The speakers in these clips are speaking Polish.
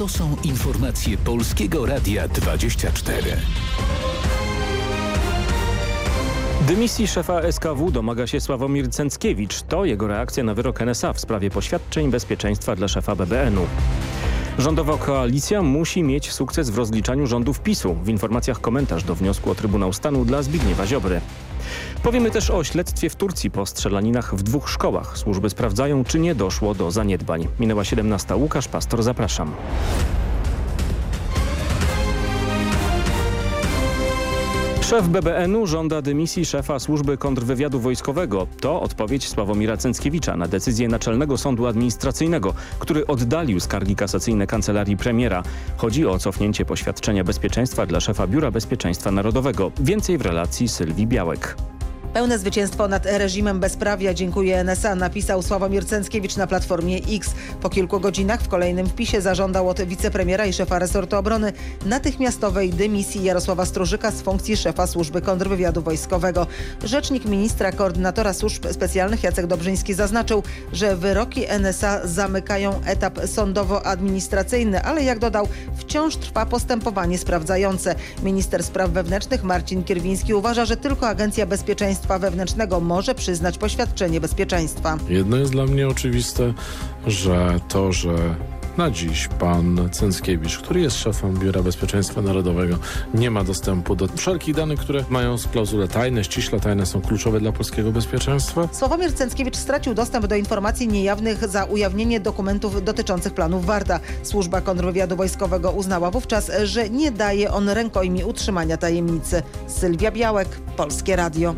To są informacje Polskiego Radia 24. Dymisji szefa SKW domaga się Sławomir Cęckiewicz. To jego reakcja na wyrok NSA w sprawie poświadczeń bezpieczeństwa dla szefa BBN-u. Rządowa koalicja musi mieć sukces w rozliczaniu rządów PiSu. W informacjach komentarz do wniosku o Trybunał Stanu dla Zbigniewa Ziobry. Powiemy też o śledztwie w Turcji po strzelaninach w dwóch szkołach. Służby sprawdzają, czy nie doszło do zaniedbań. Minęła 17. Łukasz Pastor, zapraszam. Szef BBN-u żąda dymisji szefa służby kontrwywiadu wojskowego. To odpowiedź Sławomira Cęckiewicza na decyzję Naczelnego Sądu Administracyjnego, który oddalił skargi kasacyjne kancelarii premiera. Chodzi o cofnięcie poświadczenia bezpieczeństwa dla szefa Biura Bezpieczeństwa Narodowego. Więcej w relacji Sylwii Białek. Pełne zwycięstwo nad reżimem bezprawia dziękuję NSA, napisał Sławomir Cęckiewicz na Platformie X. Po kilku godzinach w kolejnym wpisie zażądał od wicepremiera i szefa resortu obrony natychmiastowej dymisji Jarosława Strużyka z funkcji szefa służby kontrwywiadu wojskowego. Rzecznik ministra koordynatora służb specjalnych Jacek Dobrzyński zaznaczył, że wyroki NSA zamykają etap sądowo-administracyjny, ale jak dodał, wciąż trwa postępowanie sprawdzające. Minister spraw wewnętrznych Marcin Kierwiński uważa, że tylko Agencja Bezpieczeństwa Wewnętrznego może przyznać poświadczenie bezpieczeństwa. Jedno jest dla mnie oczywiste, że to, że na dziś pan Cęckiewicz, który jest szefem Biura Bezpieczeństwa Narodowego, nie ma dostępu do wszelkich danych, które mają klauzule tajne, ściśle tajne, są kluczowe dla polskiego bezpieczeństwa. Sławomir Cęckiewicz stracił dostęp do informacji niejawnych za ujawnienie dokumentów dotyczących planów Warta. Służba kontrwywiadu wojskowego uznała wówczas, że nie daje on rękojmi utrzymania tajemnicy. Sylwia Białek, Polskie Radio.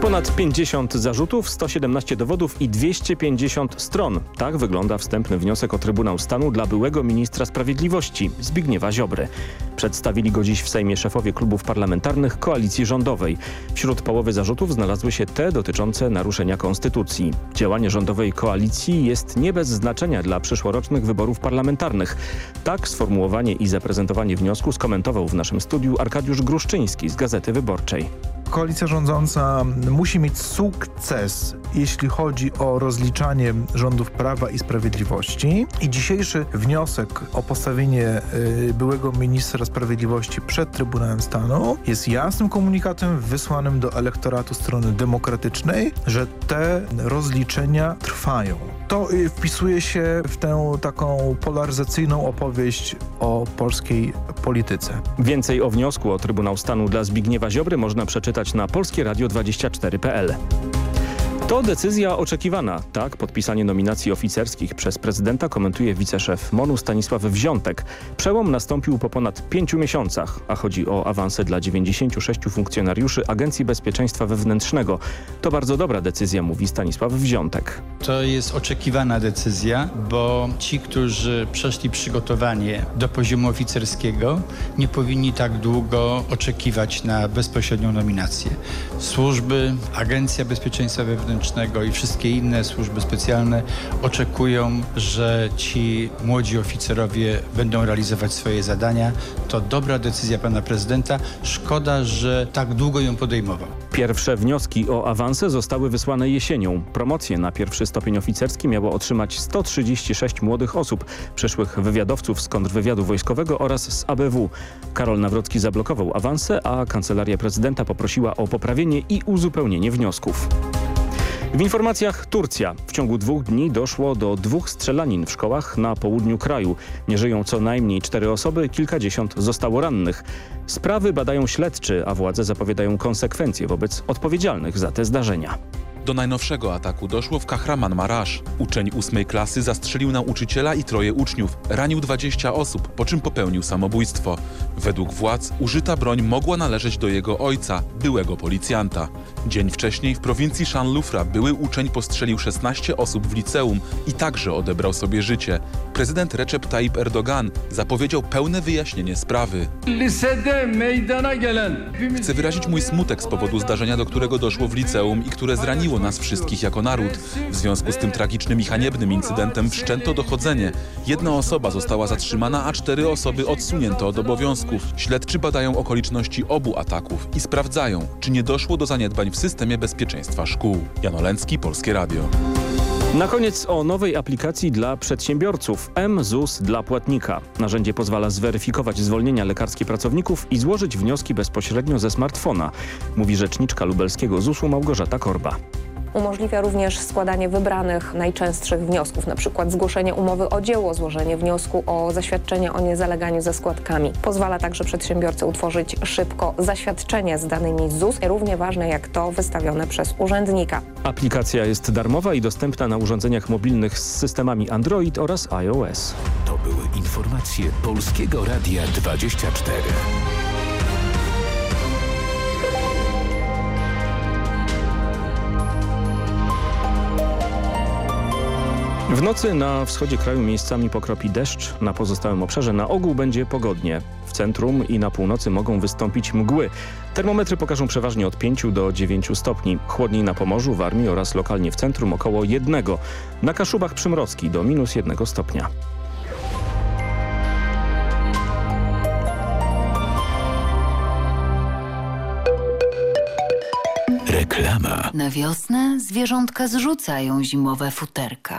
Ponad 50 zarzutów, 117 dowodów i 250 stron. Tak wygląda wstępny wniosek o Trybunał Stanu dla byłego ministra sprawiedliwości Zbigniewa Ziobry. Przedstawili go dziś w Sejmie szefowie klubów parlamentarnych koalicji rządowej. Wśród połowy zarzutów znalazły się te dotyczące naruszenia konstytucji. Działanie rządowej koalicji jest nie bez znaczenia dla przyszłorocznych wyborów parlamentarnych. Tak sformułowanie i zaprezentowanie wniosku skomentował w naszym studiu Arkadiusz Gruszczyński z Gazety Wyborczej. Koalicja rządząca musi mieć sukces, jeśli chodzi o rozliczanie rządów Prawa i Sprawiedliwości. I dzisiejszy wniosek o postawienie y, byłego ministra sprawiedliwości przed Trybunałem Stanu jest jasnym komunikatem wysłanym do elektoratu strony demokratycznej, że te rozliczenia trwają. To y, wpisuje się w tę taką polaryzacyjną opowieść o polskiej polityce. Więcej o wniosku o Trybunał Stanu dla Zbigniewa Ziobry można przeczytać na polskieradio24.pl. To decyzja oczekiwana. Tak, podpisanie nominacji oficerskich przez prezydenta komentuje wiceszef MONU Stanisław Wziątek. Przełom nastąpił po ponad pięciu miesiącach, a chodzi o awanse dla 96 funkcjonariuszy Agencji Bezpieczeństwa Wewnętrznego. To bardzo dobra decyzja, mówi Stanisław Wziątek. To jest oczekiwana decyzja, bo ci, którzy przeszli przygotowanie do poziomu oficerskiego, nie powinni tak długo oczekiwać na bezpośrednią nominację. Służby, Agencja Bezpieczeństwa Wewnętrznego i wszystkie inne służby specjalne oczekują, że ci młodzi oficerowie będą realizować swoje zadania. To dobra decyzja pana prezydenta. Szkoda, że tak długo ją podejmował. Pierwsze wnioski o awanse zostały wysłane jesienią. Promocję na pierwszy stopień oficerski miało otrzymać 136 młodych osób, przyszłych wywiadowców z kontrwywiadu wojskowego oraz z ABW. Karol Nawrocki zablokował awanse, a Kancelaria Prezydenta poprosiła o poprawienie i uzupełnienie wniosków. W informacjach Turcja. W ciągu dwóch dni doszło do dwóch strzelanin w szkołach na południu kraju. Nie żyją co najmniej cztery osoby, kilkadziesiąt zostało rannych. Sprawy badają śledczy, a władze zapowiadają konsekwencje wobec odpowiedzialnych za te zdarzenia. Do najnowszego ataku doszło w Kahraman Marasz. Uczeń ósmej klasy zastrzelił nauczyciela i troje uczniów. Ranił 20 osób, po czym popełnił samobójstwo. Według władz użyta broń mogła należeć do jego ojca, byłego policjanta. Dzień wcześniej w prowincji Shanlufra były uczeń postrzelił 16 osób w liceum i także odebrał sobie życie. Prezydent Recep Tayyip Erdogan zapowiedział pełne wyjaśnienie sprawy. Chcę wyrazić mój smutek z powodu zdarzenia, do którego doszło w liceum i które zraniło nas wszystkich jako naród. W związku z tym tragicznym i haniebnym incydentem wszczęto dochodzenie. Jedna osoba została zatrzymana, a cztery osoby odsunięto od obowiązków. Śledczy badają okoliczności obu ataków i sprawdzają, czy nie doszło do zaniedbań w systemie bezpieczeństwa szkół. Jan Olęcki, Polskie Radio. Na koniec o nowej aplikacji dla przedsiębiorców MZUS dla płatnika. Narzędzie pozwala zweryfikować zwolnienia lekarskie pracowników i złożyć wnioski bezpośrednio ze smartfona, mówi rzeczniczka lubelskiego ZUS-u Małgorzata Korba. Umożliwia również składanie wybranych najczęstszych wniosków, np. zgłoszenie umowy o dzieło, złożenie wniosku o zaświadczenie o niezaleganiu ze składkami. Pozwala także przedsiębiorcy utworzyć szybko zaświadczenie z danymi ZUS, równie ważne jak to wystawione przez urzędnika. Aplikacja jest darmowa i dostępna na urządzeniach mobilnych z systemami Android oraz iOS. To były informacje Polskiego Radia 24. W nocy na wschodzie kraju miejscami pokropi deszcz, na pozostałym obszarze na ogół będzie pogodnie. W centrum i na północy mogą wystąpić mgły. Termometry pokażą przeważnie od 5 do 9 stopni. Chłodniej na Pomorzu, w Armii oraz lokalnie w centrum około 1. Na Kaszubach przymrozki do minus 1 stopnia. Reklama. Na wiosnę zwierzątka zrzucają zimowe futerka.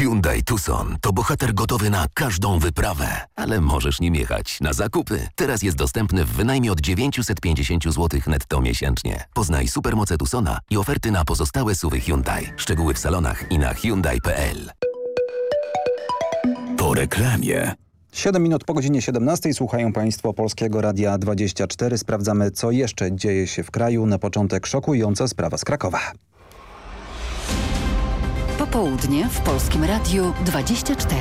Hyundai Tucson to bohater gotowy na każdą wyprawę, ale możesz nim jechać na zakupy. Teraz jest dostępny w wynajmie od 950 zł netto miesięcznie. Poznaj supermoce Tucsona i oferty na pozostałe suwy Hyundai. Szczegóły w salonach i na Hyundai.pl. Po reklamie. 7 minut po godzinie 17 słuchają Państwo Polskiego Radia 24. Sprawdzamy, co jeszcze dzieje się w kraju. Na początek szokująca sprawa z Krakowa. Popołudnie w Polskim Radiu 24.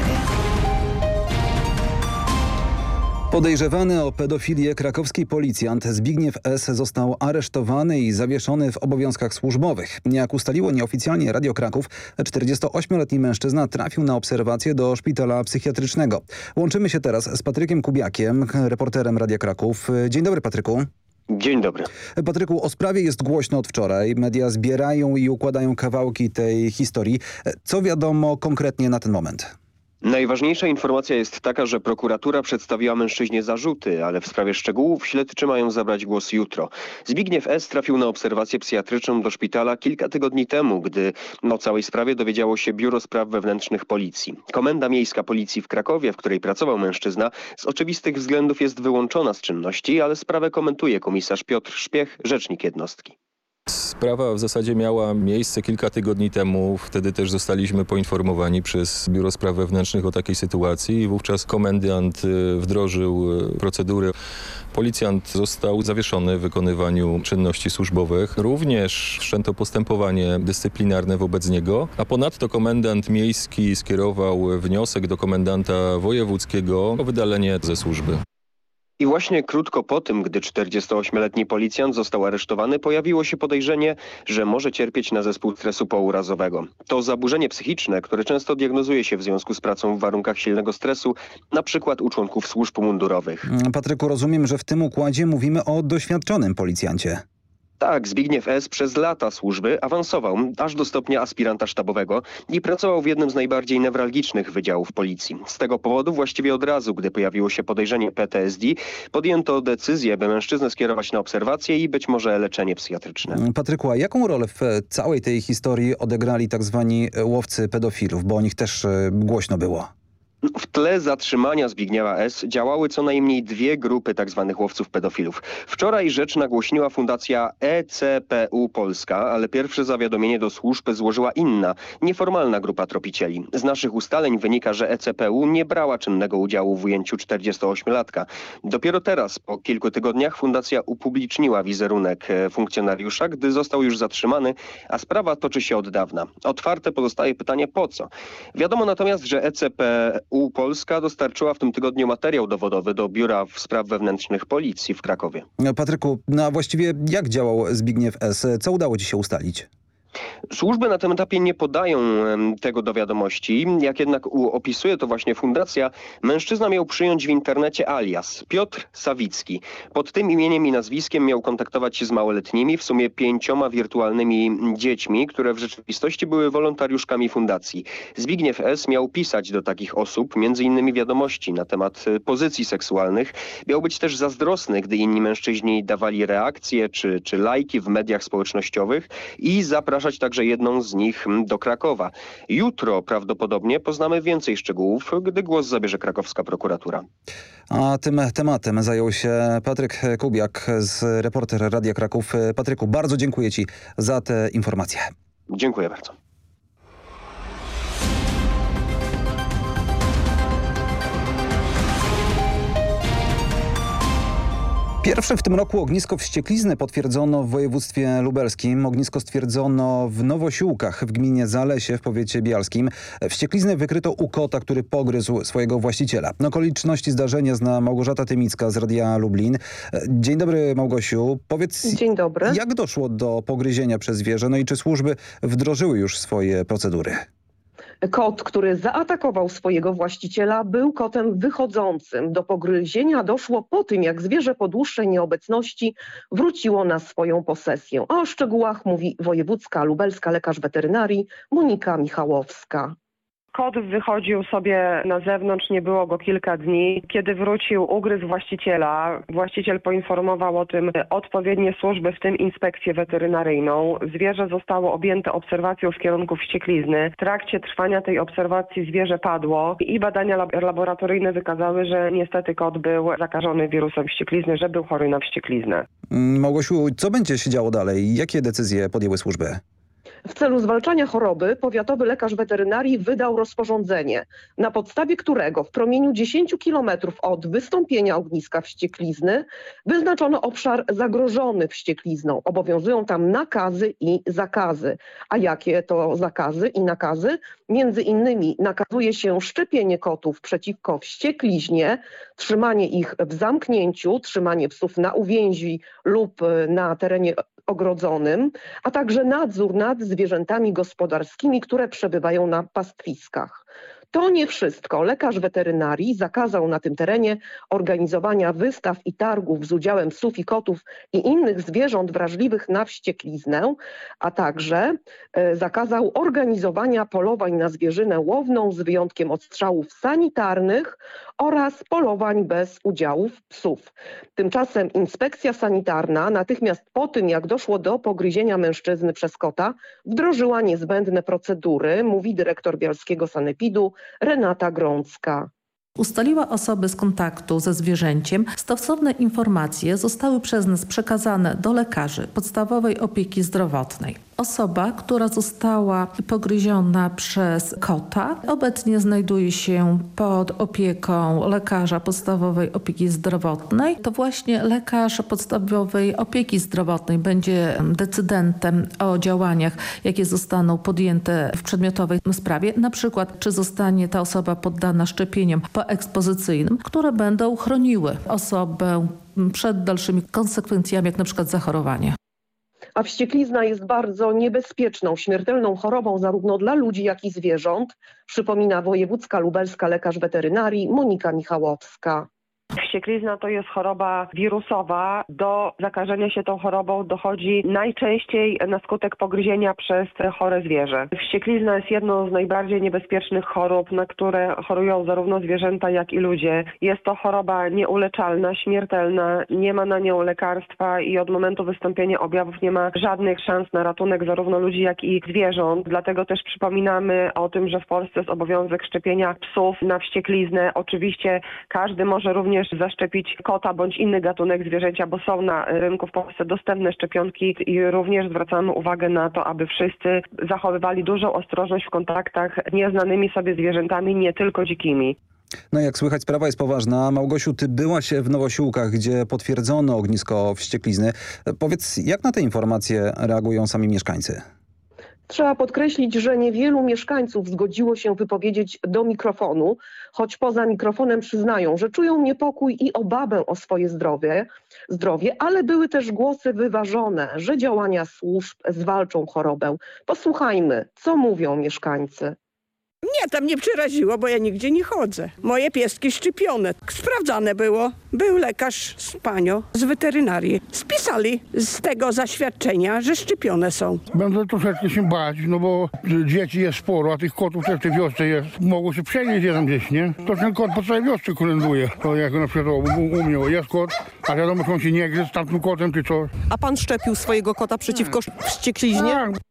Podejrzewany o pedofilię krakowski policjant Zbigniew S. został aresztowany i zawieszony w obowiązkach służbowych. Jak ustaliło nieoficjalnie Radio Kraków, 48-letni mężczyzna trafił na obserwację do szpitala psychiatrycznego. Łączymy się teraz z Patrykiem Kubiakiem, reporterem Radia Kraków. Dzień dobry Patryku. Dzień dobry. Patryku, o sprawie jest głośno od wczoraj. Media zbierają i układają kawałki tej historii. Co wiadomo konkretnie na ten moment? Najważniejsza informacja jest taka, że prokuratura przedstawiła mężczyźnie zarzuty, ale w sprawie szczegółów śledczy mają zabrać głos jutro. Zbigniew S. trafił na obserwację psychiatryczną do szpitala kilka tygodni temu, gdy o całej sprawie dowiedziało się Biuro Spraw Wewnętrznych Policji. Komenda Miejska Policji w Krakowie, w której pracował mężczyzna, z oczywistych względów jest wyłączona z czynności, ale sprawę komentuje komisarz Piotr Szpiech, rzecznik jednostki. Sprawa w zasadzie miała miejsce kilka tygodni temu. Wtedy też zostaliśmy poinformowani przez Biuro Spraw Wewnętrznych o takiej sytuacji i wówczas komendant wdrożył procedurę. Policjant został zawieszony w wykonywaniu czynności służbowych. Również wszczęto postępowanie dyscyplinarne wobec niego, a ponadto komendant miejski skierował wniosek do komendanta wojewódzkiego o wydalenie ze służby. I właśnie krótko po tym, gdy 48-letni policjant został aresztowany, pojawiło się podejrzenie, że może cierpieć na zespół stresu pourazowego. To zaburzenie psychiczne, które często diagnozuje się w związku z pracą w warunkach silnego stresu, na przykład u członków służb mundurowych. Patryku, rozumiem, że w tym układzie mówimy o doświadczonym policjancie. Tak, Zbigniew S. przez lata służby awansował aż do stopnia aspiranta sztabowego i pracował w jednym z najbardziej newralgicznych wydziałów policji. Z tego powodu właściwie od razu, gdy pojawiło się podejrzenie PTSD, podjęto decyzję, by mężczyznę skierować na obserwację i być może leczenie psychiatryczne. Patryku, a jaką rolę w całej tej historii odegrali tak zwani łowcy pedofilów, bo o nich też głośno było? W tle zatrzymania Zbigniewa S. działały co najmniej dwie grupy tzw. łowców pedofilów. Wczoraj rzecz nagłośniła Fundacja ECPU Polska, ale pierwsze zawiadomienie do służb złożyła inna, nieformalna grupa tropicieli. Z naszych ustaleń wynika, że ECPU nie brała czynnego udziału w ujęciu 48-latka. Dopiero teraz, po kilku tygodniach, fundacja upubliczniła wizerunek funkcjonariusza, gdy został już zatrzymany, a sprawa toczy się od dawna. Otwarte pozostaje pytanie po co. Wiadomo natomiast, że ECPU u Polska dostarczyła w tym tygodniu materiał dowodowy do Biura Spraw Wewnętrznych Policji w Krakowie. Patryku, no a właściwie jak działał Zbigniew S? Co udało ci się ustalić? Służby na tym etapie nie podają tego do wiadomości. Jak jednak opisuje to właśnie fundacja, mężczyzna miał przyjąć w internecie alias Piotr Sawicki. Pod tym imieniem i nazwiskiem miał kontaktować się z małoletnimi, w sumie pięcioma wirtualnymi dziećmi, które w rzeczywistości były wolontariuszkami fundacji. Zbigniew S. miał pisać do takich osób, między innymi wiadomości na temat e, pozycji seksualnych. Miał być też zazdrosny, gdy inni mężczyźni dawali reakcje czy, czy lajki w mediach społecznościowych i zapraszać także jedną z nich do Krakowa. Jutro prawdopodobnie poznamy więcej szczegółów, gdy głos zabierze krakowska prokuratura. A tym tematem zajął się Patryk Kubiak z reporter Radia Kraków. Patryku, bardzo dziękuję Ci za te informacje. Dziękuję bardzo. Pierwsze w tym roku ognisko wścieklizny potwierdzono w województwie lubelskim. Ognisko stwierdzono w Nowosiłkach w gminie Zalesie w powiecie bialskim. Wściekliznę wykryto u kota, który pogryzł swojego właściciela. Okoliczności zdarzenia zna Małgorzata Tymicka z Radia Lublin. Dzień dobry Małgosiu. Powiedz, Dzień dobry. jak doszło do pogryzienia przez zwierzę? No i czy służby wdrożyły już swoje procedury? Kot, który zaatakował swojego właściciela, był kotem wychodzącym. Do pogryzienia doszło po tym, jak zwierzę po dłuższej nieobecności wróciło na swoją posesję. O szczegółach mówi wojewódzka lubelska lekarz weterynarii Monika Michałowska. Kot wychodził sobie na zewnątrz, nie było go kilka dni. Kiedy wrócił, ugryzł właściciela. Właściciel poinformował o tym odpowiednie służby, w tym inspekcję weterynaryjną. Zwierzę zostało objęte obserwacją w kierunku wścieklizny. W trakcie trwania tej obserwacji zwierzę padło i badania laboratoryjne wykazały, że niestety kot był zakażony wirusem wścieklizny, że był chory na wściekliznę. Małgosiu, co będzie się działo dalej? Jakie decyzje podjęły służby? W celu zwalczania choroby powiatowy lekarz weterynarii wydał rozporządzenie, na podstawie którego w promieniu 10 km od wystąpienia ogniska wścieklizny wyznaczono obszar zagrożony wścieklizną. Obowiązują tam nakazy i zakazy. A jakie to zakazy i nakazy? Między innymi nakazuje się szczepienie kotów przeciwko wściekliźnie, trzymanie ich w zamknięciu, trzymanie psów na uwięzi lub na terenie ogrodzonym, a także nadzór nad zwierzętami gospodarskimi, które przebywają na pastwiskach. To nie wszystko. Lekarz weterynarii zakazał na tym terenie organizowania wystaw i targów z udziałem psów i kotów i innych zwierząt wrażliwych na wściekliznę, a także e, zakazał organizowania polowań na zwierzynę łowną z wyjątkiem odstrzałów sanitarnych oraz polowań bez udziałów psów. Tymczasem inspekcja sanitarna natychmiast po tym, jak doszło do pogryzienia mężczyzny przez kota, wdrożyła niezbędne procedury, mówi dyrektor Bialskiego Sanepidu Renata Grącka ustaliła osoby z kontaktu ze zwierzęciem, stosowne informacje zostały przez nas przekazane do lekarzy podstawowej opieki zdrowotnej. Osoba, która została pogryziona przez kota, obecnie znajduje się pod opieką lekarza podstawowej opieki zdrowotnej. To właśnie lekarz podstawowej opieki zdrowotnej będzie decydentem o działaniach, jakie zostaną podjęte w przedmiotowej sprawie. Na przykład, czy zostanie ta osoba poddana szczepieniom poekspozycyjnym, które będą chroniły osobę przed dalszymi konsekwencjami, jak na przykład zachorowanie a wścieklizna jest bardzo niebezpieczną, śmiertelną chorobą zarówno dla ludzi, jak i zwierząt, przypomina wojewódzka lubelska lekarz weterynarii Monika Michałowska. Wścieklizna to jest choroba wirusowa. Do zakażenia się tą chorobą dochodzi najczęściej na skutek pogryzienia przez chore zwierzę. Wścieklizna jest jedną z najbardziej niebezpiecznych chorób, na które chorują zarówno zwierzęta, jak i ludzie. Jest to choroba nieuleczalna, śmiertelna, nie ma na nią lekarstwa i od momentu wystąpienia objawów nie ma żadnych szans na ratunek zarówno ludzi, jak i zwierząt. Dlatego też przypominamy o tym, że w Polsce jest obowiązek szczepienia psów na wściekliznę. Oczywiście każdy może również również zaszczepić kota bądź inny gatunek zwierzęcia, bo są na rynku w Polsce dostępne szczepionki i również zwracamy uwagę na to, aby wszyscy zachowywali dużą ostrożność w kontaktach nieznanymi sobie zwierzętami, nie tylko dzikimi. No jak słychać, sprawa jest poważna. Małgosiu, ty byłaś w Nowosiłkach, gdzie potwierdzono ognisko wścieklizny. Powiedz, jak na te informacje reagują sami mieszkańcy? Trzeba podkreślić, że niewielu mieszkańców zgodziło się wypowiedzieć do mikrofonu, choć poza mikrofonem przyznają, że czują niepokój i obawę o swoje zdrowie, zdrowie, ale były też głosy wyważone, że działania służb zwalczą chorobę. Posłuchajmy, co mówią mieszkańcy. Nie, tam nie przeraziło, bo ja nigdzie nie chodzę. Moje pieski szczepione. Sprawdzane było. Był lekarz z panią z weterynarii. Spisali z tego zaświadczenia, że szczepione są. Będę troszeczkę się bać, no bo dzieci jest sporo, a tych kotów też w tej wiosce jest. Mogło się przenieść jeden gdzieś, nie? To ten kot po całej wiosce kolęduje. To jak na przykład u, u mnie jest kot, a wiadomo, że on się nie gryzł z tamtym kotem, czy co. A pan szczepił swojego kota przeciwko wściekliźnie? Tak.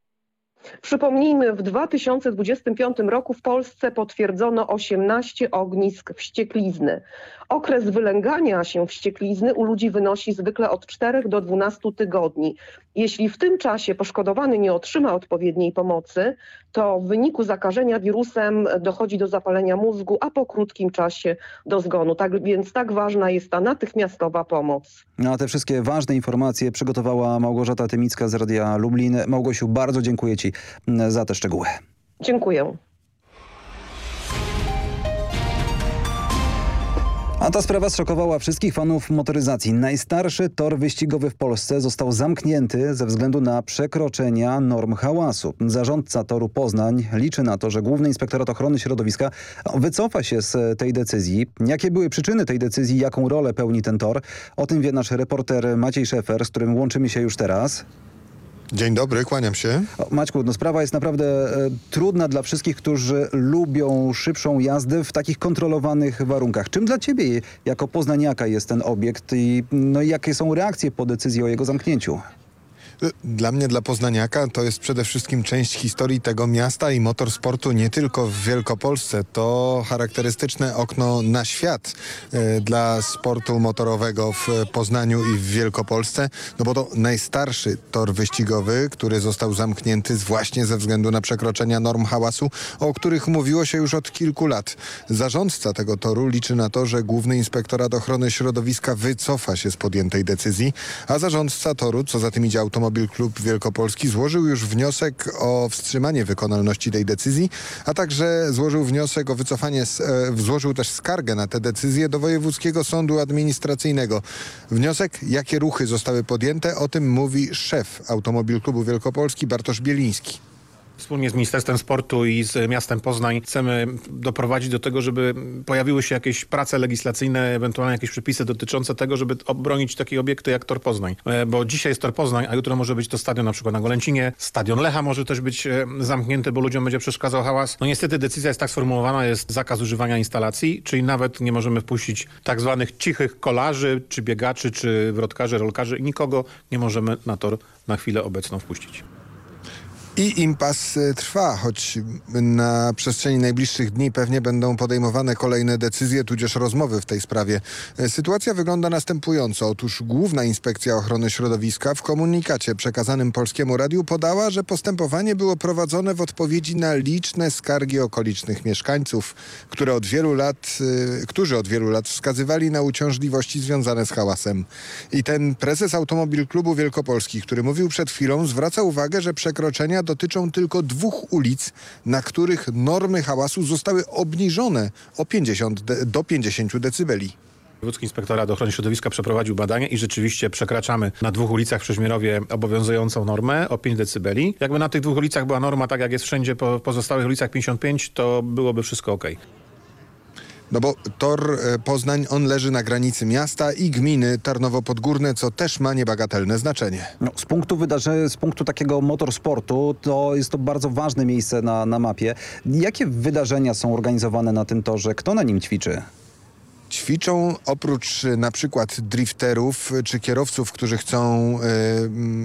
Przypomnijmy, w 2025 roku w Polsce potwierdzono 18 ognisk wścieklizny. Okres wylęgania się wścieklizny u ludzi wynosi zwykle od 4 do 12 tygodni. Jeśli w tym czasie poszkodowany nie otrzyma odpowiedniej pomocy, to w wyniku zakażenia wirusem dochodzi do zapalenia mózgu, a po krótkim czasie do zgonu. Tak więc tak ważna jest ta natychmiastowa pomoc. No, a te wszystkie ważne informacje przygotowała Małgorzata Tymicka z Radia Lublin. Małgosiu, bardzo dziękuję Ci za te szczegóły. Dziękuję. A ta sprawa zszokowała wszystkich fanów motoryzacji. Najstarszy tor wyścigowy w Polsce został zamknięty ze względu na przekroczenia norm hałasu. Zarządca toru Poznań liczy na to, że Główny Inspektorat Ochrony Środowiska wycofa się z tej decyzji. Jakie były przyczyny tej decyzji, jaką rolę pełni ten tor? O tym wie nasz reporter Maciej Szefer, z którym łączymy się już teraz. Dzień dobry, kłaniam się. O, Maćku, no sprawa jest naprawdę e, trudna dla wszystkich, którzy lubią szybszą jazdę w takich kontrolowanych warunkach. Czym dla ciebie jako poznaniaka jest ten obiekt i no, jakie są reakcje po decyzji o jego zamknięciu? Dla mnie, dla Poznaniaka, to jest przede wszystkim część historii tego miasta i motorsportu nie tylko w Wielkopolsce. To charakterystyczne okno na świat e, dla sportu motorowego w Poznaniu i w Wielkopolsce, no bo to najstarszy tor wyścigowy, który został zamknięty właśnie ze względu na przekroczenia norm hałasu, o których mówiło się już od kilku lat. Zarządca tego toru liczy na to, że Główny Inspektorat Ochrony Środowiska wycofa się z podjętej decyzji, a zarządca toru, co za tym idzie automobil Klub Wielkopolski złożył już wniosek o wstrzymanie wykonalności tej decyzji, a także złożył wniosek o wycofanie, e, złożył też skargę na tę decyzję do Wojewódzkiego Sądu Administracyjnego. Wniosek, jakie ruchy zostały podjęte, o tym mówi szef Automobil Klubu Wielkopolski Bartosz Bieliński. Wspólnie z Ministerstwem Sportu i z miastem Poznań chcemy doprowadzić do tego, żeby pojawiły się jakieś prace legislacyjne, ewentualnie jakieś przepisy dotyczące tego, żeby obronić takie obiekty jak Tor Poznań. E, Bo dzisiaj jest Tor Poznań, a jutro może być to stadion na przykład na Golęcinie. Stadion Lecha może też być e, zamknięty, bo ludziom będzie przeszkadzał hałas. No niestety decyzja jest tak sformułowana, jest zakaz używania instalacji, czyli nawet nie możemy wpuścić tak zwanych cichych kolarzy, czy biegaczy, czy wrotkarzy, rolkarzy nikogo nie możemy na tor na chwilę obecną wpuścić. I impas e, trwa, choć na przestrzeni najbliższych dni pewnie będą podejmowane kolejne decyzje, tudzież rozmowy w tej sprawie. E, Sytuacja wygląda następująco. Otóż Główna Inspekcja Ochrony Środowiska w komunikacie przekazanym Polskiemu Radiu podała, że postępowanie było prowadzone w odpowiedzi na liczne skargi okolicznych mieszkańców, które od wielu lat, e, którzy od wielu lat wskazywali na uciążliwości związane z hałasem. I ten prezes Automobil Klubu Wielkopolski, który mówił przed chwilą, zwraca uwagę, że przekroczenia dotyczą tylko dwóch ulic, na których normy hałasu zostały obniżone o 50 de, do 50 decybeli. Wojewódzki Inspektorat Ochrony Środowiska przeprowadził badanie i rzeczywiście przekraczamy na dwóch ulicach w Przeźmierowie obowiązującą normę o 5 decybeli. Jakby na tych dwóch ulicach była norma tak jak jest wszędzie po pozostałych ulicach 55, to byłoby wszystko ok. No bo tor e, Poznań, on leży na granicy miasta i gminy Tarnowo Podgórne, co też ma niebagatelne znaczenie. No, z punktu wydarzenia, z punktu takiego motorsportu, to jest to bardzo ważne miejsce na, na mapie. Jakie wydarzenia są organizowane na tym torze? Kto na nim ćwiczy? Ćwiczą oprócz e, na przykład drifterów e, czy kierowców, którzy chcą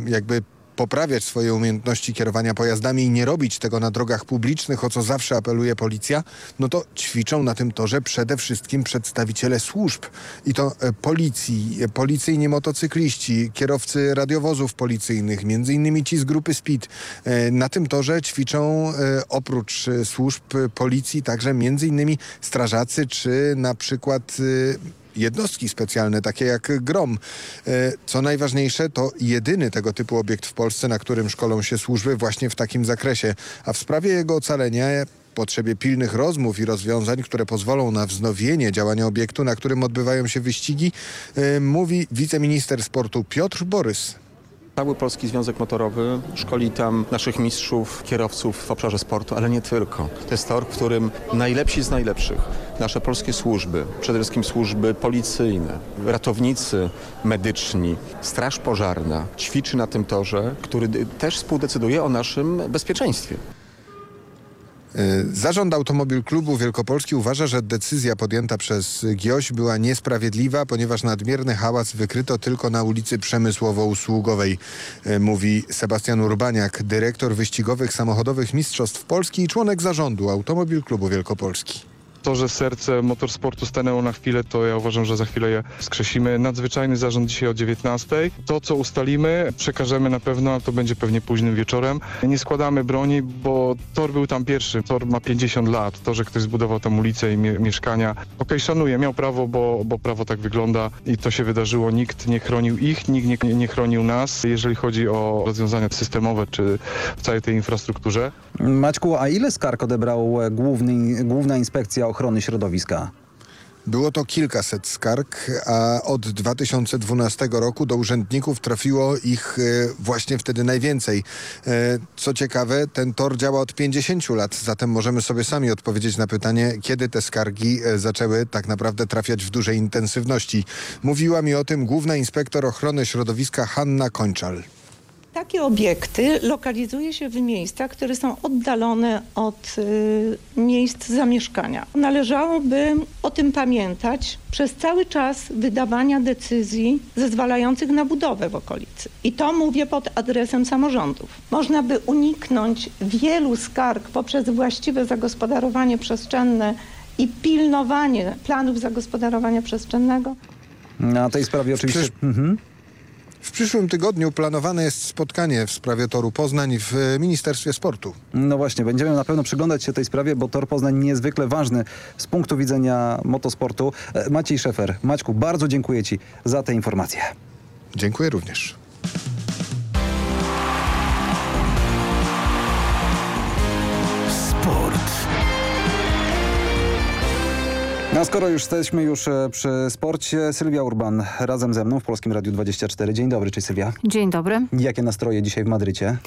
jakby poprawiać swoje umiejętności kierowania pojazdami i nie robić tego na drogach publicznych, o co zawsze apeluje policja, no to ćwiczą na tym torze przede wszystkim przedstawiciele służb. I to e, policji, e, policyjni motocykliści, kierowcy radiowozów policyjnych, między innymi ci z grupy SPID. E, Na tym torze ćwiczą oprócz służb policji także między innymi strażacy czy na przykład jednostki specjalne, takie jak GROM. E, co najważniejsze, to jedyny tego typu obiekt w Polsce, na którym szkolą się służby właśnie w takim zakresie. A w sprawie jego ocalenia potrzebie pilnych rozmów i rozwiązań, które pozwolą na wznowienie działania obiektu, na którym odbywają się wyścigi, e, mówi wiceminister sportu Piotr Borys. Cały Polski Związek Motorowy szkoli tam naszych mistrzów, kierowców w obszarze sportu, ale nie tylko. To jest tor, w którym najlepsi z najlepszych, nasze polskie służby, przede wszystkim służby policyjne, ratownicy medyczni, straż pożarna ćwiczy na tym torze, który też współdecyduje o naszym bezpieczeństwie. Y, zarząd Automobil Klubu Wielkopolski uważa, że decyzja podjęta przez GIOŚ była niesprawiedliwa, ponieważ nadmierny hałas wykryto tylko na ulicy Przemysłowo-Usługowej, y, mówi Sebastian Urbaniak, dyrektor wyścigowych samochodowych Mistrzostw Polski i członek zarządu Automobil Klubu Wielkopolski. To, że serce motorsportu stanęło na chwilę, to ja uważam, że za chwilę je wskrzesimy. Nadzwyczajny zarząd dzisiaj o 19. To, co ustalimy, przekażemy na pewno, a to będzie pewnie późnym wieczorem. Nie składamy broni, bo tor był tam pierwszy. Tor ma 50 lat. To, że ktoś zbudował tam ulicę i mie mieszkania. Okej, okay, szanuję, miał prawo, bo, bo prawo tak wygląda i to się wydarzyło. Nikt nie chronił ich, nikt nie, nie chronił nas, jeżeli chodzi o rozwiązania systemowe czy w całej tej infrastrukturze. Maćku, a ile skarg odebrał główny, Główna Inspekcja Ochrony Środowiska? Było to kilkaset skarg, a od 2012 roku do urzędników trafiło ich e, właśnie wtedy najwięcej. E, co ciekawe, ten tor działa od 50 lat, zatem możemy sobie sami odpowiedzieć na pytanie, kiedy te skargi e, zaczęły tak naprawdę trafiać w dużej intensywności. Mówiła mi o tym główna inspektor ochrony środowiska Hanna Kończal. Takie obiekty lokalizuje się w miejscach, które są oddalone od y, miejsc zamieszkania. Należałoby o tym pamiętać przez cały czas wydawania decyzji zezwalających na budowę w okolicy. I to mówię pod adresem samorządów. Można by uniknąć wielu skarg poprzez właściwe zagospodarowanie przestrzenne i pilnowanie planów zagospodarowania przestrzennego. Na tej sprawie oczywiście... Przecież... Mhm. W przyszłym tygodniu planowane jest spotkanie w sprawie Toru Poznań w Ministerstwie Sportu. No właśnie, będziemy na pewno przyglądać się tej sprawie, bo Tor Poznań niezwykle ważny z punktu widzenia motosportu. E, Maciej Szefer, Maćku, bardzo dziękuję Ci za te informacje. Dziękuję również. No skoro już jesteśmy już e, przy sporcie, Sylwia Urban razem ze mną w Polskim Radiu 24. Dzień dobry, cześć Sylwia. Dzień dobry. Jakie nastroje dzisiaj w Madrycie?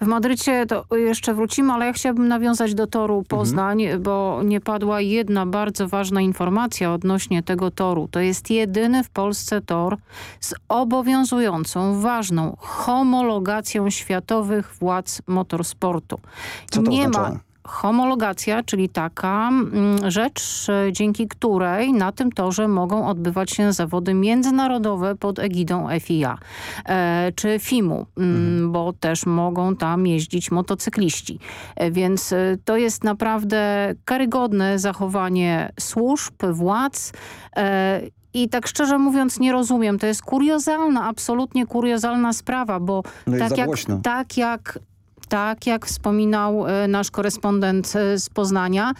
W Madrycie to jeszcze wrócimy, ale ja chciałabym nawiązać do toru Poznań, mhm. bo nie padła jedna bardzo ważna informacja odnośnie tego toru. To jest jedyny w Polsce tor z obowiązującą, ważną homologacją światowych władz motorsportu. Co to nie oznacza? ma homologacja, czyli taka mm, rzecz, e, dzięki której na tym torze mogą odbywać się zawody międzynarodowe pod egidą FIA e, czy FIMU, mm, mhm. bo też mogą tam jeździć motocykliści. E, więc to jest naprawdę karygodne zachowanie służb, władz i tak szczerze mówiąc nie rozumiem. To jest kuriozalna, absolutnie kuriozalna sprawa, bo no tak, jak, tak jak tak jak wspominał e, nasz korespondent e, z Poznania,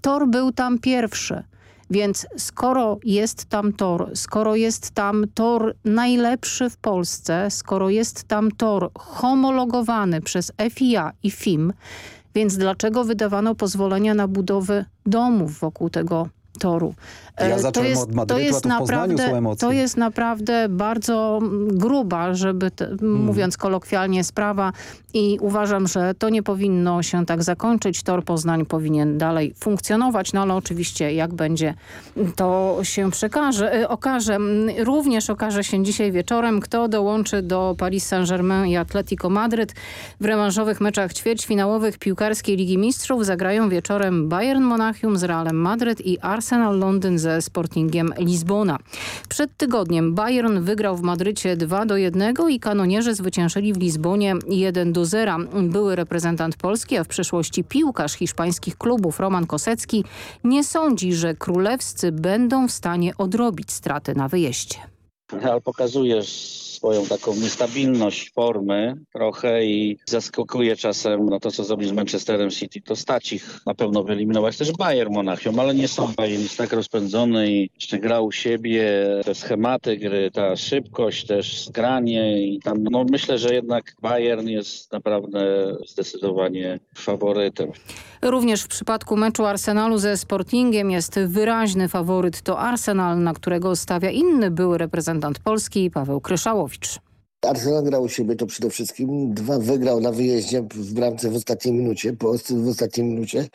tor był tam pierwszy. Więc skoro jest tam tor, skoro jest tam tor najlepszy w Polsce, skoro jest tam tor homologowany przez FIA i FIM, więc dlaczego wydawano pozwolenia na budowę domów wokół tego toru. Ja e, to jest, od Madrytu, to jest naprawdę, To jest naprawdę bardzo gruba, żeby, te, hmm. mówiąc kolokwialnie, sprawa i uważam, że to nie powinno się tak zakończyć. Tor Poznań powinien dalej funkcjonować, no ale oczywiście jak będzie, to się przekaże, e, okaże. Również okaże się dzisiaj wieczorem, kto dołączy do Paris Saint-Germain i Atletico Madryt. W rewanżowych meczach ćwierćfinałowych piłkarskiej Ligi Mistrzów zagrają wieczorem Bayern Monachium z Realem Madryt i Arsenal Londyn ze Sportingiem Lizbona. Przed tygodniem Bayern wygrał w Madrycie 2 do 1 i kanonierze zwyciężyli w Lizbonie 1 do 0. Były reprezentant Polski, a w przeszłości piłkarz hiszpańskich klubów Roman Kosecki nie sądzi, że królewscy będą w stanie odrobić straty na wyjeździe. Real pokazuje swoją taką niestabilność formy trochę i zaskakuje czasem no to, co zrobił z Manchesterem City. To stać ich na pewno wyeliminować też Bayern Monachium, ale nie są. Bayern jest tak rozpędzony i jeszcze gra u siebie, te schematy gry, ta szybkość, też zgranie i tam, no myślę, że jednak Bayern jest naprawdę zdecydowanie faworytem. Również w przypadku meczu Arsenalu ze Sportingiem jest wyraźny faworyt. To Arsenal, na którego stawia inny były reprezentant Polski Paweł Kryszałowicz. Arsenal grał u siebie to przede wszystkim. Dwa wygrał na wyjeździe w bramce w ostatniej minucie, po w ostatniej minucie.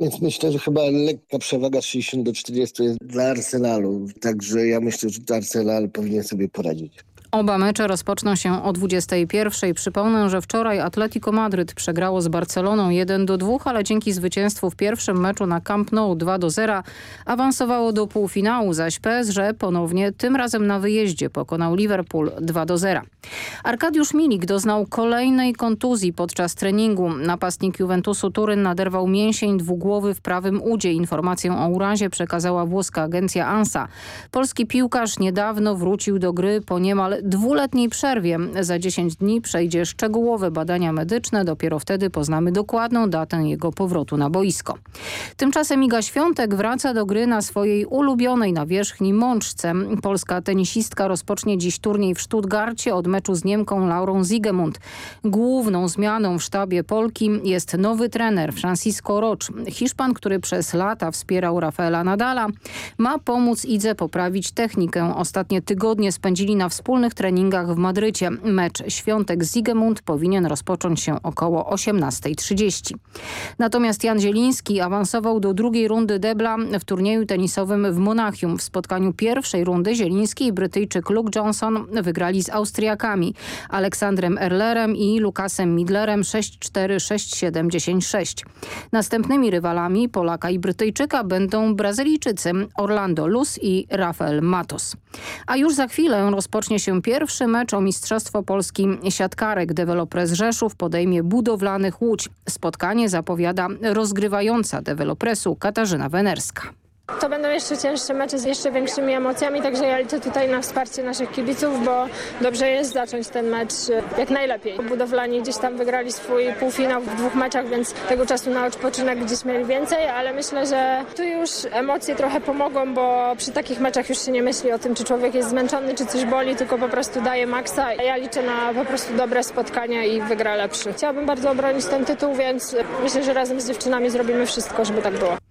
Więc myślę, że chyba lekka przewaga 60 do 40 jest dla Arsenalu. Także ja myślę, że Arsenal powinien sobie poradzić. Oba mecze rozpoczną się o 21. Przypomnę, że wczoraj Atletico Madryt przegrało z Barceloną 1 do 2, ale dzięki zwycięstwu w pierwszym meczu na Camp Nou 2 do 0 awansowało do półfinału, zaś PSG ponownie tym razem na wyjeździe pokonał Liverpool 2 do 0. Arkadiusz Milik doznał kolejnej kontuzji podczas treningu. Napastnik Juventusu Turyn naderwał mięsień dwugłowy w prawym udzie. Informację o urazie przekazała włoska agencja ANSA. Polski piłkarz niedawno wrócił do gry po niemal dwuletniej przerwie. Za 10 dni przejdzie szczegółowe badania medyczne. Dopiero wtedy poznamy dokładną datę jego powrotu na boisko. Tymczasem Iga Świątek wraca do gry na swojej ulubionej nawierzchni Mączce. Polska tenisistka rozpocznie dziś turniej w Stuttgarcie od meczu z Niemką Laurą Zigemund. Główną zmianą w sztabie Polki jest nowy trener Francisco Roch. Hiszpan, który przez lata wspierał Rafaela Nadala, ma pomóc Idze poprawić technikę. Ostatnie tygodnie spędzili na wspólnych treningach w Madrycie. Mecz Świątek Zigemund powinien rozpocząć się około 18.30. Natomiast Jan Zieliński awansował do drugiej rundy debla w turnieju tenisowym w Monachium. W spotkaniu pierwszej rundy Zieliński i Brytyjczyk Luke Johnson wygrali z Austriakami Aleksandrem Erlerem i Lukasem Midlerem 6-4, 6-7, 10-6. Następnymi rywalami Polaka i Brytyjczyka będą Brazylijczycy Orlando Luz i Rafael Matos. A już za chwilę rozpocznie się pierwszy mecz o Mistrzostwo Polski siatkarek. Developres Rzeszów podejmie budowlanych Łódź. Spotkanie zapowiada rozgrywająca dewelopresu Katarzyna Wenerska. To będą jeszcze cięższe mecze z jeszcze większymi emocjami, także ja liczę tutaj na wsparcie naszych kibiców, bo dobrze jest zacząć ten mecz jak najlepiej. Budowlani gdzieś tam wygrali swój półfinał w dwóch meczach, więc tego czasu na odpoczynek gdzieś mieli więcej, ale myślę, że tu już emocje trochę pomogą, bo przy takich meczach już się nie myśli o tym, czy człowiek jest zmęczony, czy coś boli, tylko po prostu daje maksa. Ja liczę na po prostu dobre spotkania i wygra lepszy. Chciałabym bardzo obronić ten tytuł, więc myślę, że razem z dziewczynami zrobimy wszystko, żeby tak było.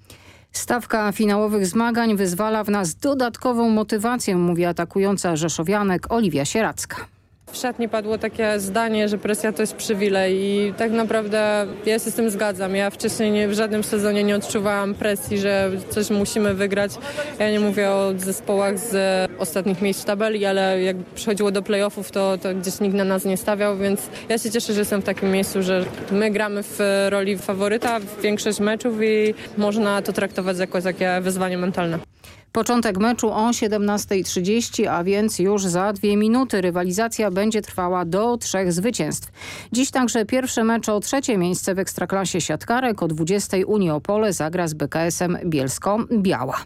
Stawka finałowych zmagań wyzwala w nas dodatkową motywację, mówi atakująca Rzeszowianek Oliwia Sieracka. W szatni padło takie zdanie, że presja to jest przywilej i tak naprawdę ja się z tym zgadzam. Ja wcześniej nie, w żadnym sezonie nie odczuwałam presji, że coś musimy wygrać. Ja nie mówię o zespołach z ostatnich miejsc tabeli, ale jak przychodziło do playoffów, to, to gdzieś nikt na nas nie stawiał, więc ja się cieszę, że jestem w takim miejscu, że my gramy w roli faworyta w większość meczów i można to traktować jako takie wyzwanie mentalne. Początek meczu o 17.30, a więc już za dwie minuty. Rywalizacja będzie trwała do trzech zwycięstw. Dziś także pierwszy mecz o trzecie miejsce w Ekstraklasie Siatkarek. O 20 Unii Opole zagra z BKS-em Bielsko-Biała.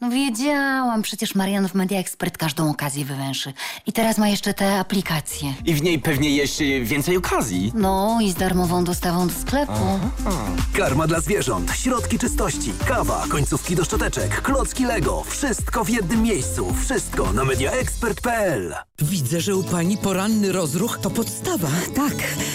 No wiedziałam, przecież Marian w Media Expert każdą okazję wywęszy. I teraz ma jeszcze te aplikacje. I w niej pewnie jeszcze więcej okazji. No i z darmową dostawą do sklepu. Aha. Karma dla zwierząt, środki czystości, kawa, końcówki do szczoteczek, klocki Lego. Wszystko w jednym miejscu. Wszystko na mediaexpert.pl Widzę, że u pani poranny rozruch to podstawa. Tak,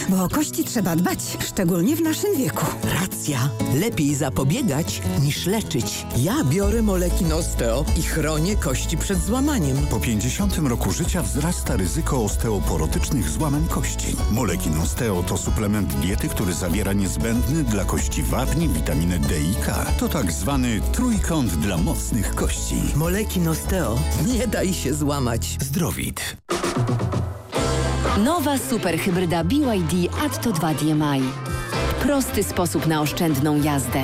bo o kości trzeba dbać, szczególnie w naszym wieku. Racja. Lepiej zapobiegać niż leczyć. Ja biorę moleki Osteo i chronię kości przed złamaniem. Po 50 roku życia wzrasta ryzyko osteoporotycznych złamań kości. Molekin Osteo to suplement diety, który zawiera niezbędny dla kości wapni, witaminę D i K. To tak zwany trójkąt dla mocnych kości. Molekin Osteo. Nie daj się złamać. Zdrowit. Nowa superhybryda BYD Atto 2 DMI. Prosty sposób na oszczędną jazdę.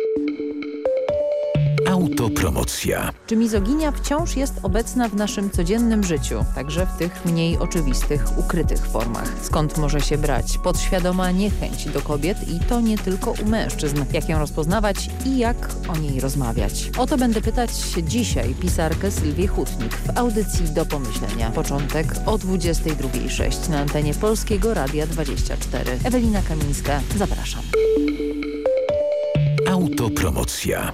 Autopromocja. Czy mizoginia wciąż jest obecna w naszym codziennym życiu, także w tych mniej oczywistych, ukrytych formach? Skąd może się brać podświadoma niechęć do kobiet i to nie tylko u mężczyzn? Jak ją rozpoznawać i jak o niej rozmawiać? O to będę pytać dzisiaj pisarkę Sylwię Hutnik w audycji do pomyślenia. Początek o 22.06 na antenie Polskiego Radia 24. Ewelina Kamińska, zapraszam. Autopromocja.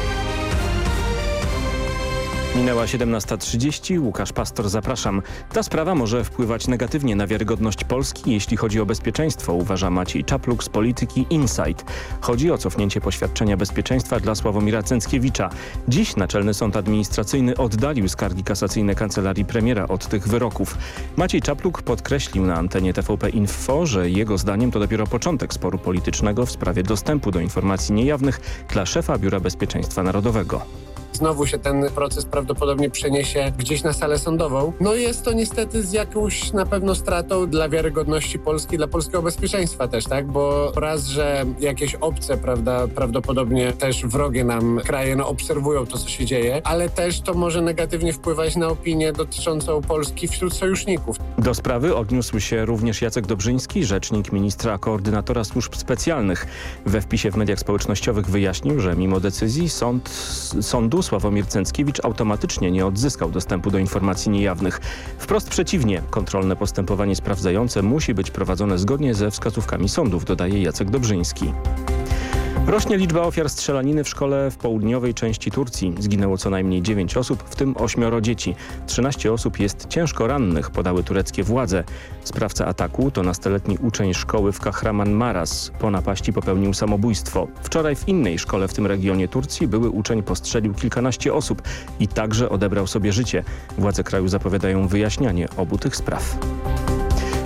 Minęła 17.30, Łukasz Pastor zapraszam. Ta sprawa może wpływać negatywnie na wiarygodność Polski, jeśli chodzi o bezpieczeństwo, uważa Maciej Czapluk z polityki Insight. Chodzi o cofnięcie poświadczenia bezpieczeństwa dla Sławomira Cęckiewicza. Dziś Naczelny Sąd Administracyjny oddalił skargi kasacyjne Kancelarii Premiera od tych wyroków. Maciej Czapluk podkreślił na antenie TVP Info, że jego zdaniem to dopiero początek sporu politycznego w sprawie dostępu do informacji niejawnych dla szefa Biura Bezpieczeństwa Narodowego znowu się ten proces prawdopodobnie przeniesie gdzieś na salę sądową. No jest to niestety z jakąś na pewno stratą dla wiarygodności Polski, dla polskiego bezpieczeństwa też, tak? Bo raz, że jakieś obce, prawda, prawdopodobnie też wrogie nam kraje, no obserwują to, co się dzieje, ale też to może negatywnie wpływać na opinię dotyczącą Polski wśród sojuszników. Do sprawy odniósł się również Jacek Dobrzyński, rzecznik ministra koordynatora służb specjalnych. We wpisie w mediach społecznościowych wyjaśnił, że mimo decyzji sąd, sądu Sławomir Cęckiewicz automatycznie nie odzyskał dostępu do informacji niejawnych. Wprost przeciwnie, kontrolne postępowanie sprawdzające musi być prowadzone zgodnie ze wskazówkami sądów, dodaje Jacek Dobrzyński. Rośnie liczba ofiar strzelaniny w szkole w południowej części Turcji. Zginęło co najmniej 9 osób, w tym 8 dzieci. 13 osób jest ciężko rannych, podały tureckie władze. Sprawca ataku to nastoletni uczeń szkoły w Kahraman Maras. Po napaści popełnił samobójstwo. Wczoraj w innej szkole w tym regionie Turcji były uczeń postrzelił kilkanaście osób i także odebrał sobie życie. Władze kraju zapowiadają wyjaśnianie obu tych spraw.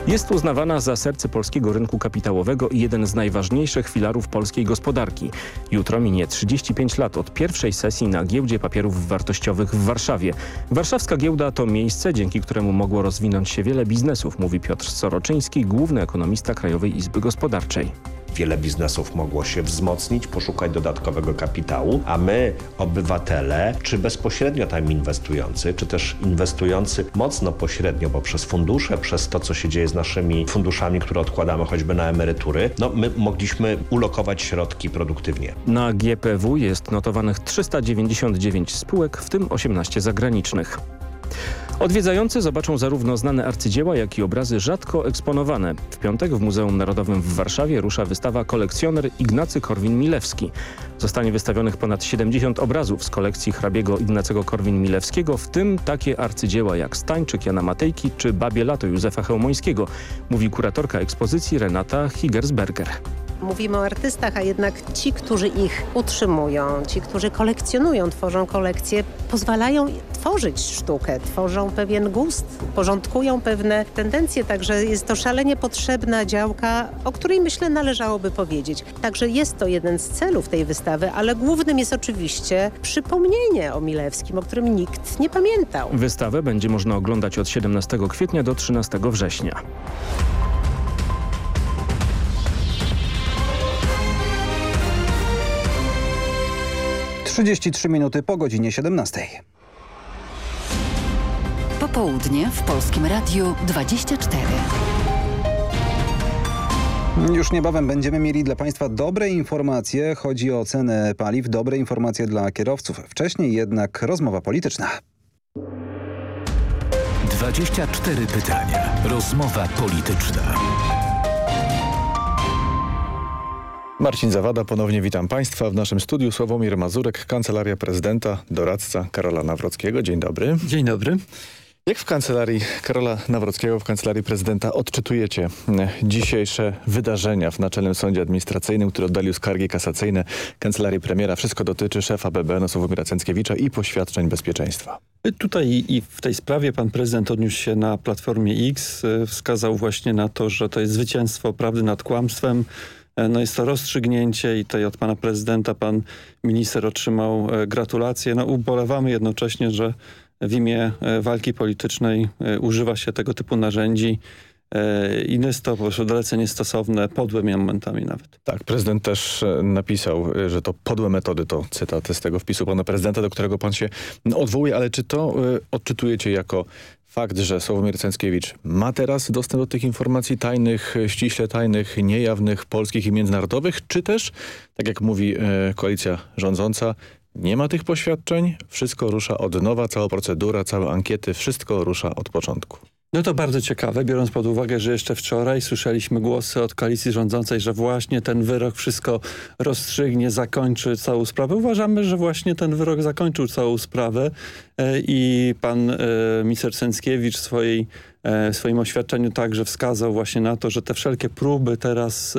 Jest uznawana za serce polskiego rynku kapitałowego i jeden z najważniejszych filarów polskiej gospodarki. Jutro minie 35 lat od pierwszej sesji na giełdzie papierów wartościowych w Warszawie. Warszawska giełda to miejsce, dzięki któremu mogło rozwinąć się wiele biznesów, mówi Piotr Soroczyński, główny ekonomista Krajowej Izby Gospodarczej wiele biznesów mogło się wzmocnić, poszukać dodatkowego kapitału, a my, obywatele, czy bezpośrednio tam inwestujący, czy też inwestujący mocno pośrednio poprzez fundusze, przez to, co się dzieje z naszymi funduszami, które odkładamy choćby na emerytury, no my mogliśmy ulokować środki produktywnie. Na GPW jest notowanych 399 spółek, w tym 18 zagranicznych. Odwiedzający zobaczą zarówno znane arcydzieła, jak i obrazy rzadko eksponowane. W piątek w Muzeum Narodowym w Warszawie rusza wystawa kolekcjoner Ignacy Korwin-Milewski. Zostanie wystawionych ponad 70 obrazów z kolekcji hrabiego Ignacego Korwin-Milewskiego, w tym takie arcydzieła jak Stańczyk Jana Matejki czy Babie Lato Józefa Chełmońskiego, mówi kuratorka ekspozycji Renata Higersberger. Mówimy o artystach, a jednak ci, którzy ich utrzymują, ci, którzy kolekcjonują, tworzą kolekcje, pozwalają tworzyć sztukę, tworzą pewien gust, porządkują pewne tendencje, także jest to szalenie potrzebna działka, o której myślę należałoby powiedzieć. Także jest to jeden z celów tej wystawy, ale głównym jest oczywiście przypomnienie o Milewskim, o którym nikt nie pamiętał. Wystawę będzie można oglądać od 17 kwietnia do 13 września. 33 minuty po godzinie 17. Popołudnie w Polskim Radiu 24. Już niebawem będziemy mieli dla Państwa dobre informacje. Chodzi o cenę paliw, dobre informacje dla kierowców. Wcześniej jednak rozmowa polityczna. 24 pytania. Rozmowa polityczna. Marcin Zawada, ponownie witam Państwa. W naszym studiu Sławomir Mazurek, Kancelaria Prezydenta, doradca Karola Nawrockiego. Dzień dobry. Dzień dobry. Jak w kancelarii Karola Nawrockiego, w kancelarii prezydenta odczytujecie dzisiejsze wydarzenia w Naczelnym Sądzie Administracyjnym, który oddalił skargi kasacyjne kancelarii premiera? Wszystko dotyczy szefa BBN Sławomira Cęckiewicza i poświadczeń bezpieczeństwa. Tutaj i w tej sprawie pan prezydent odniósł się na Platformie X, wskazał właśnie na to, że to jest zwycięstwo prawdy nad kłamstwem, no jest to rozstrzygnięcie i tutaj od pana prezydenta pan minister otrzymał gratulacje. No ubolewamy jednocześnie, że w imię walki politycznej używa się tego typu narzędzi i jest to po prostu dalece niestosowne, podłe momentami nawet. Tak, prezydent też napisał, że to podłe metody, to cytat z tego wpisu pana prezydenta, do którego pan się odwołuje, ale czy to odczytujecie jako fakt, że Sławomir Cęckiewicz ma teraz dostęp do tych informacji tajnych, ściśle tajnych, niejawnych, polskich i międzynarodowych, czy też, tak jak mówi koalicja rządząca, nie ma tych poświadczeń, wszystko rusza od nowa, cała procedura, całe ankiety, wszystko rusza od początku. No to bardzo ciekawe, biorąc pod uwagę, że jeszcze wczoraj słyszeliśmy głosy od koalicji rządzącej, że właśnie ten wyrok wszystko rozstrzygnie, zakończy całą sprawę. Uważamy, że właśnie ten wyrok zakończył całą sprawę i pan minister Cęckiewicz w swojej w swoim oświadczeniu także wskazał właśnie na to, że te wszelkie próby teraz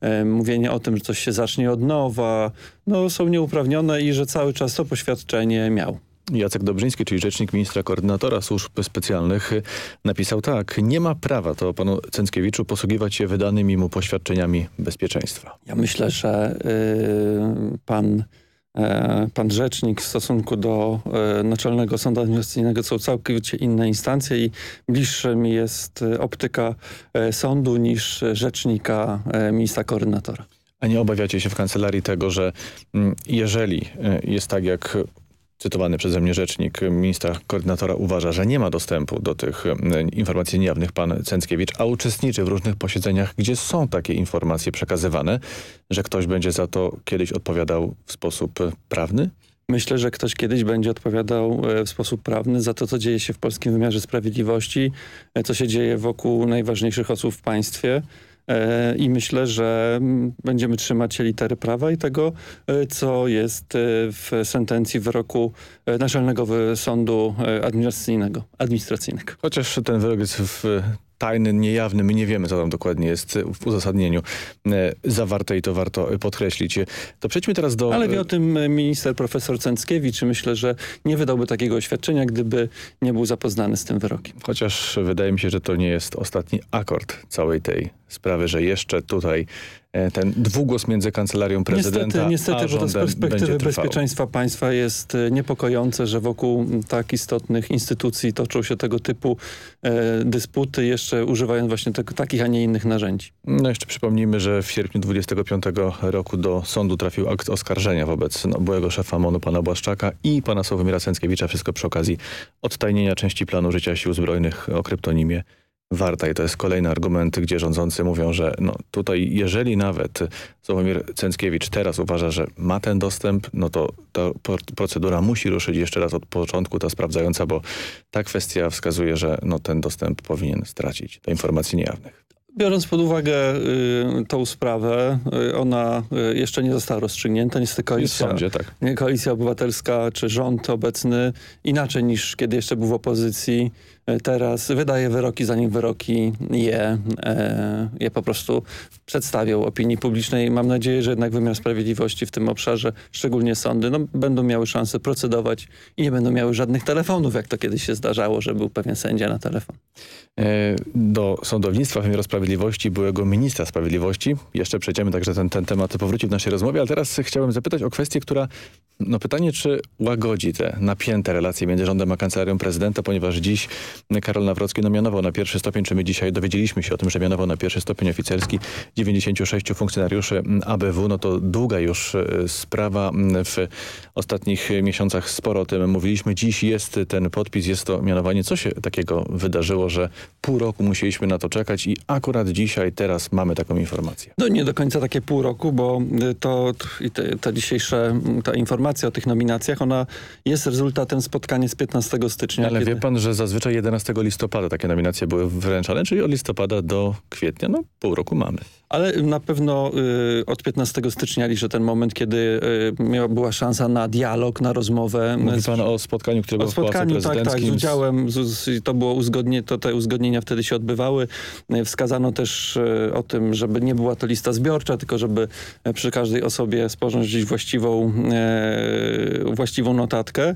e, mówienia o tym, że coś się zacznie od nowa, no, są nieuprawnione i że cały czas to poświadczenie miał. Jacek Dobrzyński, czyli rzecznik ministra koordynatora służb specjalnych napisał tak. Nie ma prawa to panu Cęckiewiczu posługiwać się wydanymi mu poświadczeniami bezpieczeństwa. Ja myślę, że yy, pan pan rzecznik w stosunku do Naczelnego Sądu Administracyjnego są całkowicie inne instancje i bliższe mi jest optyka sądu niż rzecznika ministra koordynatora. A nie obawiacie się w kancelarii tego, że jeżeli jest tak jak cytowany przeze mnie rzecznik ministra koordynatora uważa, że nie ma dostępu do tych informacji niejawnych pan Cęckiewicz, a uczestniczy w różnych posiedzeniach, gdzie są takie informacje przekazywane, że ktoś będzie za to kiedyś odpowiadał w sposób prawny? Myślę, że ktoś kiedyś będzie odpowiadał w sposób prawny za to, co dzieje się w polskim wymiarze sprawiedliwości, co się dzieje wokół najważniejszych osób w państwie i myślę, że będziemy trzymać się litery prawa i tego, co jest w sentencji wyroku Naczelnego Sądu Administracyjnego. administracyjnego. Chociaż ten wyrok jest w tajny, niejawny, my nie wiemy, co tam dokładnie jest w uzasadnieniu zawarte i to warto podkreślić. To przejdźmy teraz do... Ale wie o tym minister profesor Cęckiewicz myślę, że nie wydałby takiego oświadczenia, gdyby nie był zapoznany z tym wyrokiem. Chociaż wydaje mi się, że to nie jest ostatni akord całej tej sprawy, że jeszcze tutaj ten dwugłos między kancelarią prezydenta niestety, niestety, a bo to z perspektywy bezpieczeństwa państwa jest niepokojące, że wokół tak istotnych instytucji toczą się tego typu e, dysputy, jeszcze używając właśnie takich, a nie innych narzędzi. No jeszcze przypomnijmy, że w sierpniu 25 roku do sądu trafił akt oskarżenia wobec no, byłego szefa MONU pana Błaszczaka i pana Sławomira Cęckiewicza, wszystko przy okazji odtajnienia części planu życia sił zbrojnych o kryptonimie Warta i to jest kolejny argument, gdzie rządzący mówią, że no tutaj jeżeli nawet Sławomir Cęckiewicz teraz uważa, że ma ten dostęp, no to ta procedura musi ruszyć jeszcze raz od początku, ta sprawdzająca, bo ta kwestia wskazuje, że no ten dostęp powinien stracić do informacji niejawnych. Biorąc pod uwagę y, tą sprawę, y, ona y, jeszcze nie została rozstrzygnięta. Niestety koalicja, sądzie, tak. koalicja obywatelska czy rząd obecny inaczej niż kiedy jeszcze był w opozycji, teraz wydaje wyroki, zanim wyroki je, e, je po prostu przedstawią opinii publicznej. Mam nadzieję, że jednak wymiar sprawiedliwości w tym obszarze, szczególnie sądy, no, będą miały szansę procedować i nie będą miały żadnych telefonów, jak to kiedyś się zdarzało, że był pewien sędzia na telefon. Do sądownictwa, wymiaru sprawiedliwości, byłego ministra sprawiedliwości. Jeszcze przejdziemy, także ten, ten temat powróci w naszej rozmowie, ale teraz chciałem zapytać o kwestię, która, no pytanie, czy łagodzi te napięte relacje między rządem a kancelarią prezydenta, ponieważ dziś Karol Nawrocki no, mianował na pierwszy stopień, czy my dzisiaj dowiedzieliśmy się o tym, że mianował na pierwszy stopień oficerski 96 funkcjonariuszy ABW. No to długa już sprawa. W ostatnich miesiącach sporo o tym mówiliśmy. Dziś jest ten podpis, jest to mianowanie. Co się takiego wydarzyło, że pół roku musieliśmy na to czekać i akurat dzisiaj, teraz mamy taką informację? No nie do końca takie pół roku, bo to i te, ta dzisiejsza ta informacja o tych nominacjach, ona jest rezultatem spotkania z 15 stycznia. Ale kiedy... wie pan, że zazwyczaj 11 listopada takie nominacje były wręczane, czyli od listopada do kwietnia, no pół roku mamy. Ale na pewno y, od 15 stycznia liczę ten moment, kiedy y, miała, była szansa na dialog, na rozmowę. Mówi pan o spotkaniu, które było o spotkaniu, w Pałacu tak, tak, z udziałem, z, z, to było uzgodnie, to te uzgodnienia wtedy się odbywały. Y, Wskazano też y, o tym, żeby nie była to lista zbiorcza, tylko żeby y, przy każdej osobie sporządzić właściwą, e, właściwą notatkę.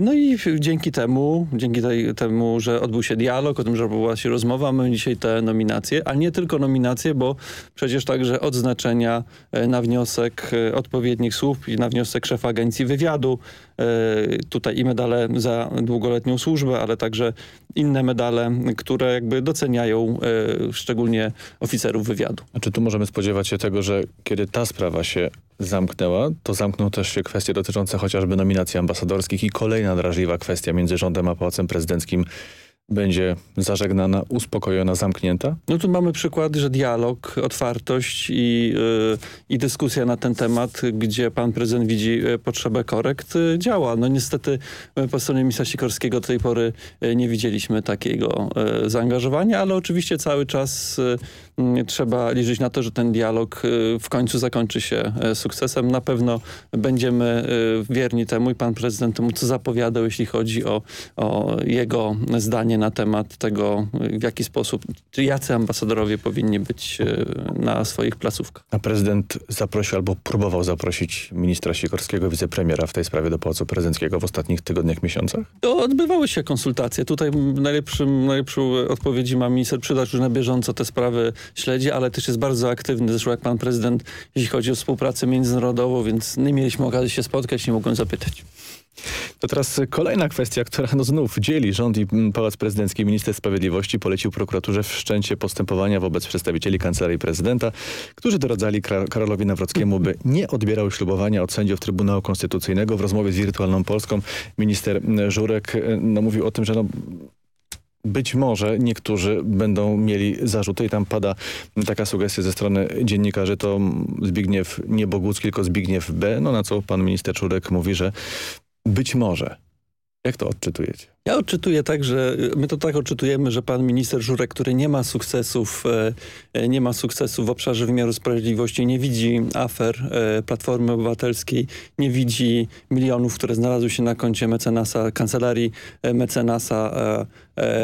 No i dzięki temu, dzięki tej, temu, że odbył się dialog, o tym, że odbyła się rozmowa, mamy dzisiaj te nominacje, a nie tylko nominacje, bo przecież także odznaczenia e, na wniosek e, odpowiednich służb i na wniosek szefa agencji wywiadu. E, Tutaj i medale za długoletnią służbę, ale także inne medale, które jakby doceniają szczególnie oficerów wywiadu. A czy tu możemy spodziewać się tego, że kiedy ta sprawa się zamknęła, to zamkną też się kwestie dotyczące chociażby nominacji ambasadorskich i kolejna drażliwa kwestia między rządem a Pałacem Prezydenckim będzie zażegnana, uspokojona, zamknięta? No tu mamy przykład, że dialog, otwartość i, yy, i dyskusja na ten temat, gdzie pan prezydent widzi y, potrzebę korekt, y, działa. No niestety y, po stronie ministra Sikorskiego do tej pory y, nie widzieliśmy takiego y, zaangażowania, ale oczywiście cały czas trzeba liczyć na to, że ten dialog y, w końcu zakończy się y, sukcesem. Na pewno będziemy y, wierni temu i pan prezydent temu, co zapowiadał, jeśli chodzi o, o jego zdanie na temat tego, w jaki sposób, czy jacy ambasadorowie powinni być e, na swoich placówkach. A prezydent zaprosił albo próbował zaprosić ministra Sikorskiego, wicepremiera w tej sprawie do Pałacu Prezydenckiego w ostatnich tygodniach, miesiącach? To odbywały się konsultacje. Tutaj najlepszym, najlepszą odpowiedzi ma minister Przydacz, który na bieżąco te sprawy śledzi, ale też jest bardzo aktywny. Zresztą jak pan prezydent, jeśli chodzi o współpracę międzynarodową, więc nie mieliśmy okazji się spotkać, nie mogłem zapytać. To teraz kolejna kwestia, która no znów dzieli rząd i Pałac Prezydencki. Minister Sprawiedliwości polecił prokuraturze wszczęcie postępowania wobec przedstawicieli Kancelarii Prezydenta, którzy doradzali Karolowi Nawrockiemu, by nie odbierał ślubowania od sędziów Trybunału Konstytucyjnego. W rozmowie z Wirtualną Polską minister Żurek no, mówił o tym, że no, być może niektórzy będą mieli zarzuty i tam pada taka sugestia ze strony dziennikarzy, to Zbigniew nie Bogucki, tylko Zbigniew B, no na co pan minister Czurek mówi, że być może. Jak to odczytujecie? Ja odczytuję tak, że my to tak odczytujemy, że pan minister Żurek, który nie ma sukcesów, e, nie ma sukcesów w obszarze wymiaru sprawiedliwości, nie widzi afer e, Platformy Obywatelskiej, nie widzi milionów, które znalazły się na koncie mecenasa, kancelarii e, mecenasa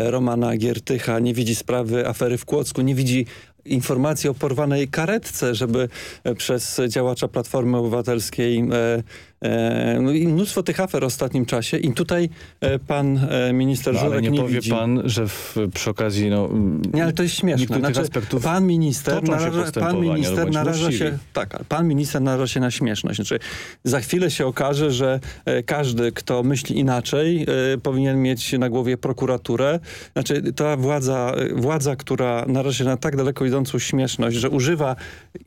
Romana Giertycha, nie widzi sprawy afery w Kłodzku, nie widzi informacji o porwanej karetce, żeby przez działacza Platformy Obywatelskiej e, e, no i mnóstwo tych afer w ostatnim czasie i tutaj e, pan minister no, Żurek nie, nie powie widzi. pan, że w, przy okazji no, Nie, ale to jest śmieszne. Znaczy, aspektów pan minister, naraża, pan minister no bądźmy naraża się, tak, pan minister naraża się na śmieszność. Znaczy, za chwilę się okaże, że e, każdy, kto myśli inaczej, e, powinien mieć na głowie prokuraturę. Znaczy, ta władza, e, władza, która naraża się na tak daleko idącą śmieszność, że używa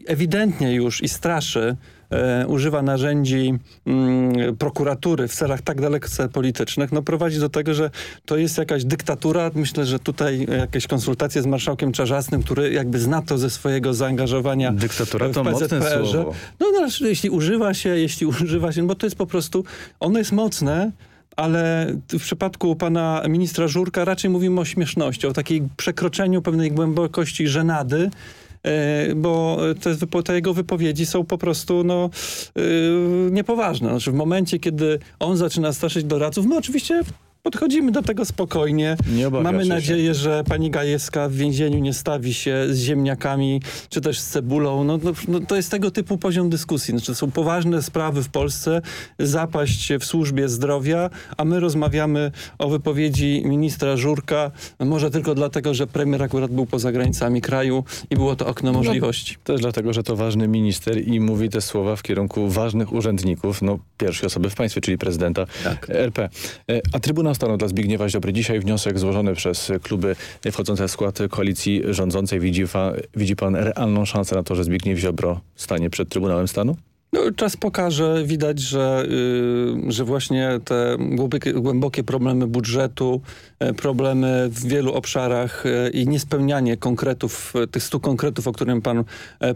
ewidentnie już i straszy e, używa narzędzi mm, prokuratury w celach tak dalece politycznych, no prowadzi do tego, że to jest jakaś dyktatura. Myślę, że tutaj jakieś konsultacje z marszałkiem Czarzastym, który jakby zna to ze swojego zaangażowania Dyktatura w to mocne PZPR-ze. słowo. No, no jeśli używa się, jeśli używa się, bo to jest po prostu, ono jest mocne, ale w przypadku pana ministra Żurka raczej mówimy o śmieszności, o takiej przekroczeniu pewnej głębokości żenady, bo te, te jego wypowiedzi są po prostu no, yy, niepoważne. Znaczy w momencie, kiedy on zaczyna straszyć doradców, my oczywiście podchodzimy do tego spokojnie. Mamy się. nadzieję, że pani Gajewska w więzieniu nie stawi się z ziemniakami, czy też z cebulą. No, no, no, to jest tego typu poziom dyskusji. Znaczy, są poważne sprawy w Polsce, zapaść w służbie zdrowia, a my rozmawiamy o wypowiedzi ministra Żurka, może tylko dlatego, że premier akurat był poza granicami kraju i było to okno możliwości. No, też dlatego, że to ważny minister i mówi te słowa w kierunku ważnych urzędników, no pierwszej osoby w państwie, czyli prezydenta RP. E, A Trybunał Stanu dla Zbigniewa Ziobry. Dzisiaj wniosek złożony przez kluby wchodzące w skład koalicji rządzącej. Widzi, fa, widzi pan realną szansę na to, że Zbigniew Ziobro stanie przed Trybunałem Stanu? No, czas pokaże, widać, że, y, że właśnie te głębokie, głębokie problemy budżetu, e, problemy w wielu obszarach e, i niespełnianie konkretów, e, tych stu konkretów, o którym pan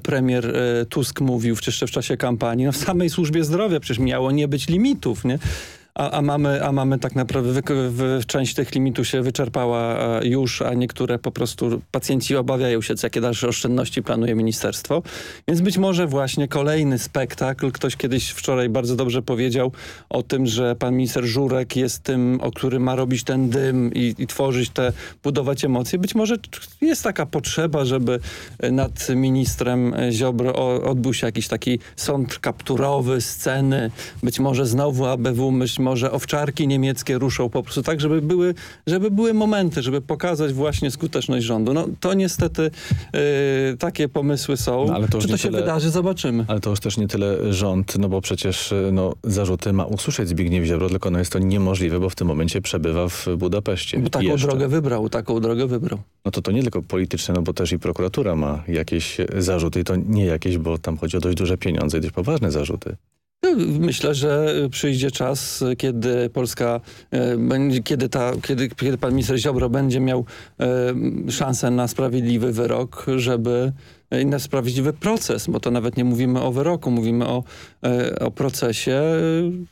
premier Tusk mówił jeszcze w czasie kampanii, no w samej służbie zdrowia przecież miało nie być limitów, nie? A, a, mamy, a mamy tak naprawdę, wy, wy, część tych limitów się wyczerpała e, już, a niektóre po prostu pacjenci obawiają się, jakie dalsze oszczędności planuje ministerstwo. Więc być może właśnie kolejny spektakl, ktoś kiedyś wczoraj bardzo dobrze powiedział o tym, że pan minister Żurek jest tym, o którym ma robić ten dym i, i tworzyć te, budować emocje. Być może jest taka potrzeba, żeby nad ministrem Ziobro odbył się jakiś taki sąd kapturowy, sceny, być może znowu ABW, być może owczarki niemieckie ruszą po prostu tak, żeby były, żeby były momenty, żeby pokazać właśnie skuteczność rządu. No to niestety yy, takie pomysły są. No, ale to Czy to się tyle, wydarzy, zobaczymy. Ale to już też nie tyle rząd, no bo przecież no, zarzuty ma usłyszeć Zbigniew Ziobro, tylko no jest to niemożliwe, bo w tym momencie przebywa w Budapeszcie. Bo taką jeszcze. drogę wybrał, taką drogę wybrał. No to to nie tylko polityczne, no bo też i prokuratura ma jakieś zarzuty i to nie jakieś, bo tam chodzi o dość duże pieniądze i dość poważne zarzuty. No, myślę, że przyjdzie czas, kiedy Polska e, kiedy, ta, kiedy, kiedy pan minister Ziobro będzie miał e, szansę na sprawiedliwy wyrok, żeby e, i na sprawiedliwy proces, bo to nawet nie mówimy o wyroku, mówimy o, o procesie,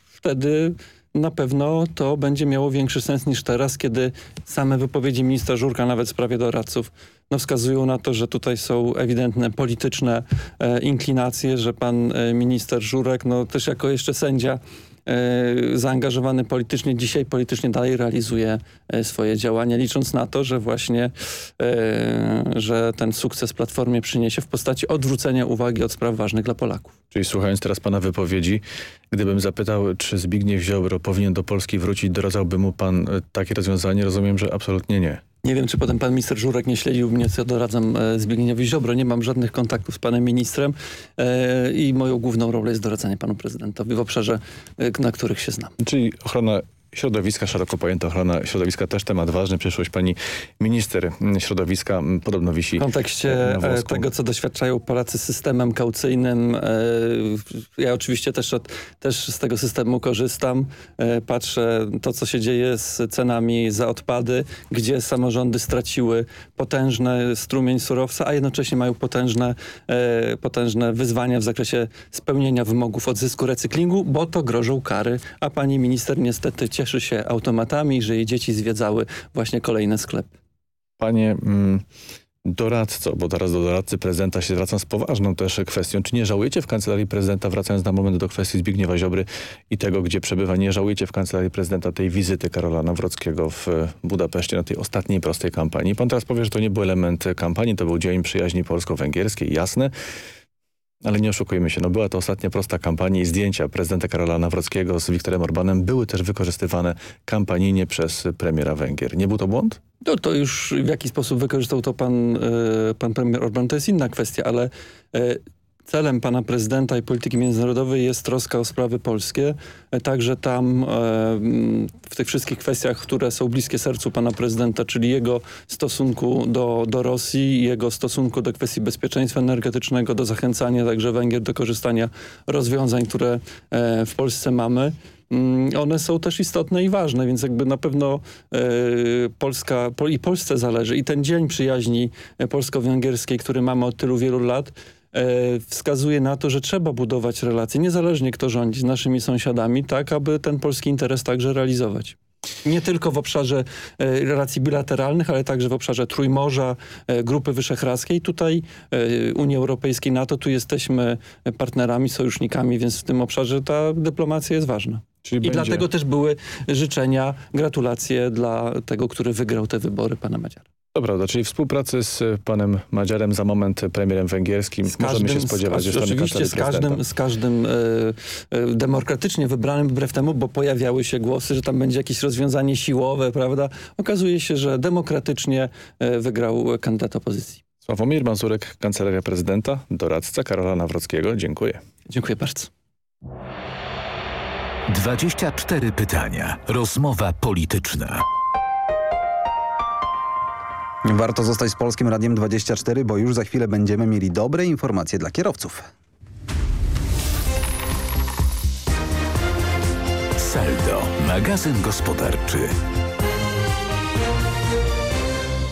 wtedy na pewno to będzie miało większy sens niż teraz, kiedy same wypowiedzi ministra Żurka, nawet w sprawie doradców, no wskazują na to, że tutaj są ewidentne polityczne e, inklinacje, że pan e, minister Żurek, no też jako jeszcze sędzia zaangażowany politycznie, dzisiaj politycznie dalej realizuje e, swoje działania, licząc na to, że właśnie e, że ten sukces Platformie przyniesie w postaci odwrócenia uwagi od spraw ważnych dla Polaków. Czyli słuchając teraz pana wypowiedzi, gdybym zapytał, czy Zbigniew Ziobro powinien do Polski wrócić, doradzałby mu pan takie rozwiązanie? Rozumiem, że absolutnie nie. Nie wiem, czy potem pan minister Żurek nie śledził mnie, co doradzam e, Zbigniewowi Ziobro. Nie mam żadnych kontaktów z panem ministrem e, i moją główną rolą jest doradzanie panu prezydentowi w obszarze, e, na których się znam. Czyli ochrona Środowiska, szeroko pojęta ochrona środowiska, też temat ważny. Przyszłość pani minister środowiska podobno wisi W kontekście e, tego, co doświadczają Polacy systemem kaucyjnym, e, ja oczywiście też, od, też z tego systemu korzystam. E, patrzę to, co się dzieje z cenami za odpady, gdzie samorządy straciły potężny strumień surowca, a jednocześnie mają potężne, potężne wyzwania w zakresie spełnienia wymogów odzysku recyklingu, bo to grożą kary, a pani minister niestety cieszy cieszy się automatami, że jej dzieci zwiedzały właśnie kolejne sklepy. Panie mm, doradco, bo teraz do doradcy prezydenta się zwracam z poważną też kwestią. Czy nie żałujecie w Kancelarii Prezydenta, wracając na moment do kwestii Zbigniewa Ziobry i tego, gdzie przebywa, nie żałujecie w Kancelarii Prezydenta tej wizyty Karola Nawrockiego w Budapeszcie na tej ostatniej prostej kampanii? Pan teraz powie, że to nie był element kampanii, to był dzień przyjaźni polsko-węgierskiej, jasne. Ale nie oszukujmy się, no była to ostatnia prosta kampania i zdjęcia prezydenta Karola Nawrockiego z Wiktorem Orbanem były też wykorzystywane kampanijnie przez premiera Węgier. Nie był to błąd? No to już w jaki sposób wykorzystał to pan, e, pan premier Orban, to jest inna kwestia, ale e, Celem pana prezydenta i polityki międzynarodowej jest troska o sprawy polskie. E, także tam w tych wszystkich kwestiach, które są bliskie sercu pana prezydenta, czyli jego stosunku do, do Rosji, jego stosunku do kwestii bezpieczeństwa energetycznego, do zachęcania także Węgier do korzystania rozwiązań, które e, w Polsce mamy mm, one są też istotne i ważne, więc jakby na pewno e, Polska i Polsce zależy i ten dzień przyjaźni polsko-węgierskiej, który mamy od tylu wielu lat, E, wskazuje na to, że trzeba budować relacje, niezależnie kto rządzi, z naszymi sąsiadami, tak aby ten polski interes także realizować. Nie tylko w obszarze e, relacji bilateralnych, ale także w obszarze Trójmorza, e, Grupy Wyszehradzkiej. Tutaj Unii Europejskiej, NATO, tu jesteśmy partnerami, sojusznikami, więc w tym obszarze ta dyplomacja jest ważna. Czyli I będzie... dlatego też były życzenia, gratulacje dla tego, który wygrał te wybory, pana Madziara. To prawda, czyli współpracy z panem Madziarem za moment premierem węgierskim z możemy się spodziewać z, Oczywiście z każdym, z każdym e, e, demokratycznie wybranym wbrew temu, bo pojawiały się głosy, że tam będzie jakieś rozwiązanie siłowe, prawda? Okazuje się, że demokratycznie e, wygrał kandydat opozycji. Sławomir Mazurek, Kancelaria Prezydenta, doradca Karola Nawrockiego. Dziękuję. Dziękuję bardzo. 24 pytania. Rozmowa polityczna. Warto zostać z Polskim Radiem 24, bo już za chwilę będziemy mieli dobre informacje dla kierowców. Saldo, magazyn gospodarczy.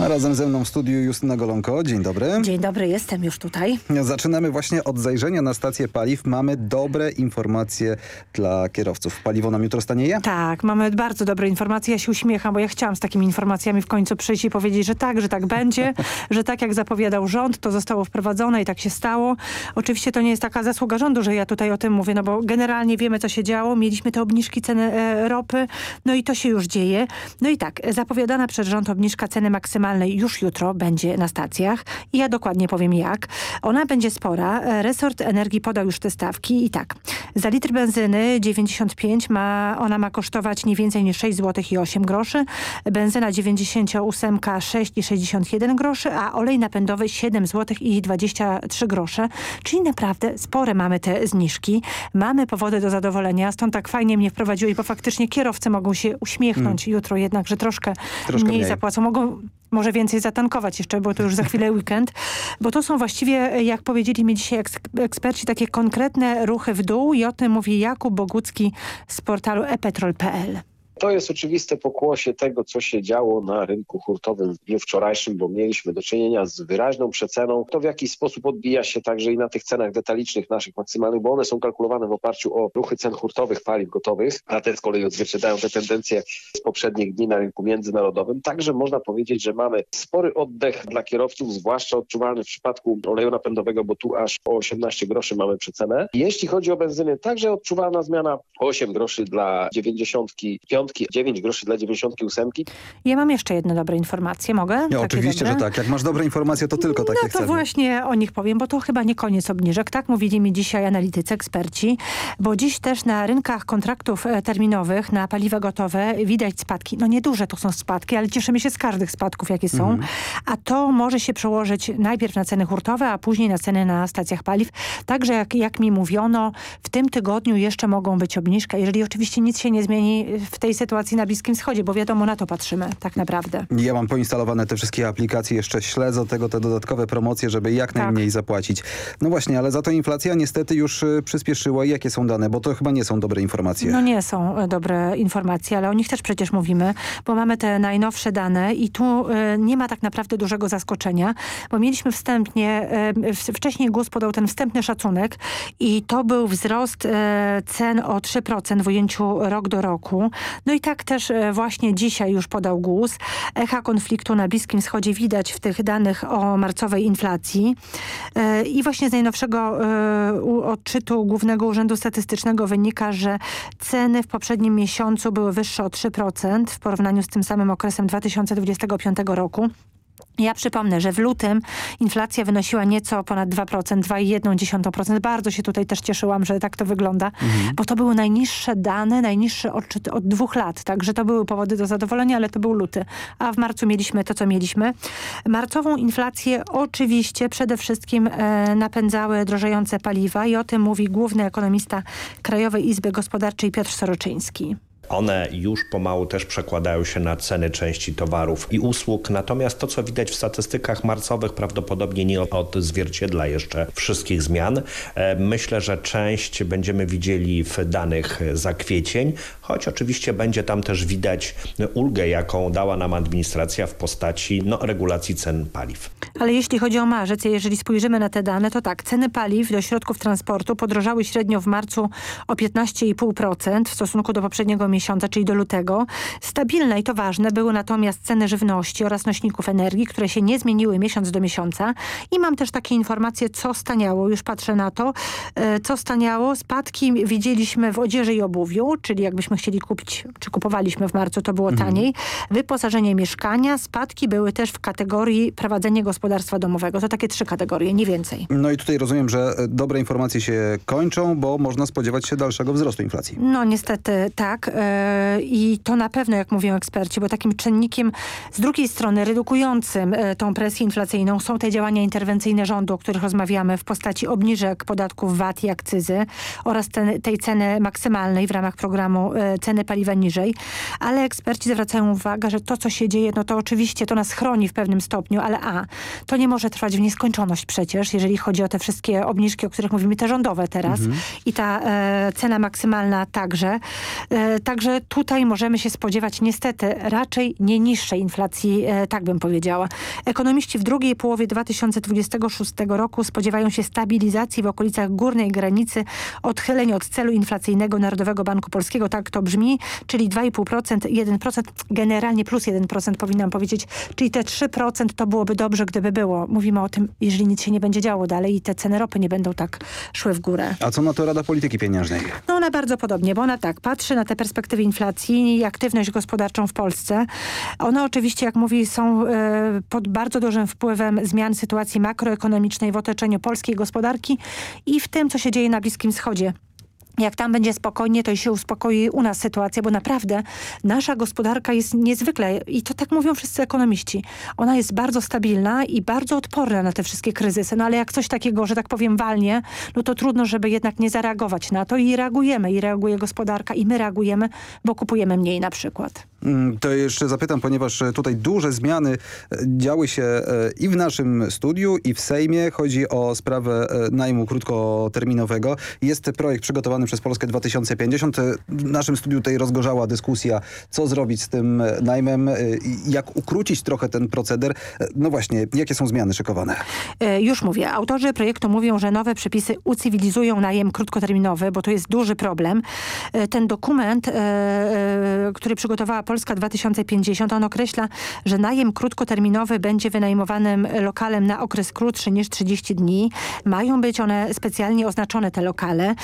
Razem ze mną w studiu Justyna Golonko. Dzień dobry. Dzień dobry, jestem już tutaj. Zaczynamy właśnie od zajrzenia na stację paliw. Mamy dobre informacje dla kierowców. Paliwo nam jutro stanieje? Tak, mamy bardzo dobre informacje. Ja się uśmiecham, bo ja chciałam z takimi informacjami w końcu przyjść i powiedzieć, że tak, że tak będzie, że tak jak zapowiadał rząd, to zostało wprowadzone i tak się stało. Oczywiście to nie jest taka zasługa rządu, że ja tutaj o tym mówię, no bo generalnie wiemy, co się działo. Mieliśmy te obniżki ceny e, ropy, no i to się już dzieje. No i tak, zapowiadana przez rząd obniżka ceny maksymalnej już jutro będzie na stacjach i ja dokładnie powiem jak. Ona będzie spora. E, Resort Energii podał już te stawki i tak. Za litr benzyny 95 ma, ona ma kosztować nie więcej niż 6 zł i 8 groszy. Benzyna 98 6 i 61 groszy, a olej napędowy 7 zł i 23 grosze. Czyli naprawdę spore mamy te zniżki. Mamy powody do zadowolenia, stąd tak fajnie mnie wprowadziło, bo faktycznie kierowcy mogą się uśmiechnąć Mm. jutro jednak, że troszkę, Troszkę mniej, mniej. zapłacą. Mogą może więcej zatankować jeszcze, bo to już za chwilę weekend. Bo to są właściwie, jak powiedzieli mi dzisiaj eks- eksperci, takie konkretne ruchy w dół i o tym mówi Jakub Bogucki z portalu epetrol.pl. To jest oczywiste pokłosie tego, co się działo na rynku hurtowym w dniu wczorajszym, bo mieliśmy do czynienia z wyraźną przeceną. To w jakiś sposób odbija się także i na tych cenach detalicznych naszych maksymalnych, bo one są kalkulowane w oparciu o ruchy cen hurtowych paliw gotowych, a te z kolei odzwierciedlają te tendencje z poprzednich dni na rynku międzynarodowym. Także można powiedzieć, że mamy spory oddech dla kierowców, zwłaszcza odczuwalny w przypadku oleju napędowego, bo tu aż o 18 groszy mamy przecenę. Jeśli chodzi o benzynę, także odczuwalna zmiana o 8 groszy dla 95, 9 groszy dla 98. Ja mam jeszcze jedne dobre informacje, mogę? Nie, Takie oczywiście, dobre? że tak. Jak masz dobre informacje, to tylko takie No to chcemy. właśnie o nich powiem, bo to chyba nie koniec obniżek. Tak mówili mi dzisiaj analitycy, eksperci, bo dziś też na rynkach kontraktów e, terminowych na paliwa gotowe widać spadki. No nieduże to są spadki, ale cieszymy się z każdych spadków, jakie są. Mhm. A to może się przełożyć najpierw na ceny hurtowe, a później na ceny na stacjach paliw. Także jak, jak mi mówiono, w tym tygodniu jeszcze mogą być obniżki, jeżeli oczywiście nic się nie zmieni w tej sytuacji na Bliskim Wschodzie, bo wiadomo, na to patrzymy tak naprawdę. Ja mam poinstalowane te wszystkie aplikacje, jeszcze śledzę tego te dodatkowe promocje, żeby jak Tak. najmniej zapłacić. No właśnie, ale za to inflacja niestety już y, przyspieszyła. Jakie są dane? Bo to chyba nie są dobre informacje. No nie są e, dobre informacje, ale o nich też przecież mówimy, bo mamy te najnowsze dane i tu e, nie ma tak naprawdę dużego zaskoczenia, bo mieliśmy wstępnie, wcześniej GUS podał ten wstępny szacunek i to był wzrost cen o 3% w ujęciu rok do roku. No i tak też e, właśnie dzisiaj już podał GUS. Echa konfliktu na Bliskim Wschodzie widać w tych danych o marcowej inflacji. E, I właśnie z najnowszego e, odczytu Głównego Urzędu Statystycznego wynika, że ceny w poprzednim miesiącu były wyższe o 3% w porównaniu z tym samym okresem 2025 roku. Ja przypomnę, że w lutym inflacja wynosiła nieco ponad 2%, 2,1%. Bardzo się tutaj też cieszyłam, że tak to wygląda, bo to były najniższe dane, najniższy odczyt od dwóch lat. Także to były powody do zadowolenia, ale to był luty. A w marcu mieliśmy to, co mieliśmy. Marcową inflację oczywiście przede wszystkim e, napędzały drożejące paliwa i o tym mówi główny ekonomista Krajowej Izby Gospodarczej Piotr Soroczyński. One już pomału też przekładają się na ceny części towarów i usług, natomiast to, co widać w statystykach marcowych, prawdopodobnie nie odzwierciedla jeszcze wszystkich zmian. E, Myślę, że część będziemy widzieli w danych za kwiecień, choć oczywiście będzie tam też widać ulgę, jaką dała nam administracja w postaci no, regulacji cen paliw. Ale jeśli chodzi o marzec, jeżeli spojrzymy na te dane, to tak, ceny paliw do środków transportu podrożały średnio w marcu o 15,5% w stosunku do poprzedniego miesiąca, czyli do lutego. Stabilne i to ważne były natomiast ceny żywności oraz nośników energii, które się nie zmieniły miesiąc do miesiąca. I mam też takie informacje, co staniało, już patrzę na to, e, co staniało. Spadki widzieliśmy w odzieży i obuwiu, czyli jakbyśmy chcieli kupić, czy kupowaliśmy w marcu, to było Mhm. taniej. Wyposażenie mieszkania, spadki były też w kategorii prowadzenie gospodarstwa domowego. To takie trzy kategorie, nie więcej. No i tutaj rozumiem, że e, dobre informacje się kończą, bo można spodziewać się dalszego wzrostu inflacji. No niestety tak e, i to na pewno, jak mówią eksperci, bo takim czynnikiem z drugiej strony redukującym e, tą presję inflacyjną są te działania interwencyjne rządu, o których rozmawiamy w postaci obniżek podatków VAT i akcyzy oraz ten, tej ceny maksymalnej w ramach programu e, ceny paliwa niżej, ale eksperci zwracają uwagę, że to co się dzieje, no to oczywiście to nas chroni w pewnym stopniu, ale a, to nie może trwać w nieskończoność przecież, jeżeli chodzi o te wszystkie obniżki, o których mówimy, te rządowe teraz Mhm. i ta e, cena maksymalna także. E, tak także tutaj możemy się spodziewać niestety raczej nie niższej inflacji, e, tak bym powiedziała. Ekonomiści w drugiej połowie 2026 roku spodziewają się stabilizacji w okolicach górnej granicy odchyleń od celu inflacyjnego Narodowego Banku Polskiego, tak to brzmi, czyli 2,5%, 1%, generalnie plus 1% powinnam powiedzieć, czyli te 3% to byłoby dobrze, gdyby było. Mówimy o tym, jeżeli nic się nie będzie działo dalej i te ceny ropy nie będą tak szły w górę. A co na to Rada Polityki Pieniężnej? No ona bardzo podobnie, bo ona tak patrzy na te perspektywy inflacji i aktywność gospodarczą w Polsce. One oczywiście, jak mówi, są e, pod bardzo dużym wpływem zmian sytuacji makroekonomicznej w otoczeniu polskiej gospodarki i w tym, co się dzieje na Bliskim Wschodzie jak tam będzie spokojnie, to się uspokoi u nas sytuacja, bo naprawdę nasza gospodarka jest niezwykle, i to tak mówią wszyscy ekonomiści, ona jest bardzo stabilna i bardzo odporna na te wszystkie kryzysy. No ale jak coś takiego, że tak powiem, walnie, no to trudno, żeby jednak nie zareagować na to i reagujemy. I reaguje gospodarka i my reagujemy, bo kupujemy mniej na przykład. Mm, to jeszcze zapytam, ponieważ tutaj duże zmiany e, działy się e, i w naszym studiu, i w Sejmie. Chodzi o sprawę e, najmu krótkoterminowego. Jest projekt przygotowany przez Polskę 2050. W naszym studiu tutaj rozgorzała dyskusja, co zrobić z tym najmem, jak ukrócić trochę ten proceder. No właśnie, jakie są zmiany szykowane? Już mówię. Autorzy projektu mówią, że nowe przepisy ucywilizują najem krótkoterminowy, bo to jest duży problem. Ten dokument, który przygotowała Polska 2050, on określa, że najem krótkoterminowy będzie wynajmowanym lokalem na okres krótszy niż 30 dni. Mają być one specjalnie oznaczone, te lokale.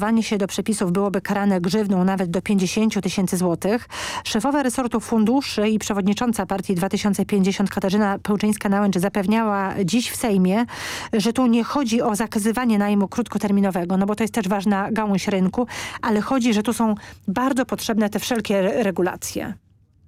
Niestosowanie się do przepisów byłoby karane grzywną nawet do 50 tysięcy złotych. Szefowa resortu funduszy i przewodnicząca partii 2050 Katarzyna Pełczyńska-Nałęcz zapewniała dziś w Sejmie, że tu nie chodzi o zakazywanie najmu krótkoterminowego, no bo to jest też ważna gałąź rynku, ale chodzi, że tu są bardzo potrzebne te wszelkie regulacje.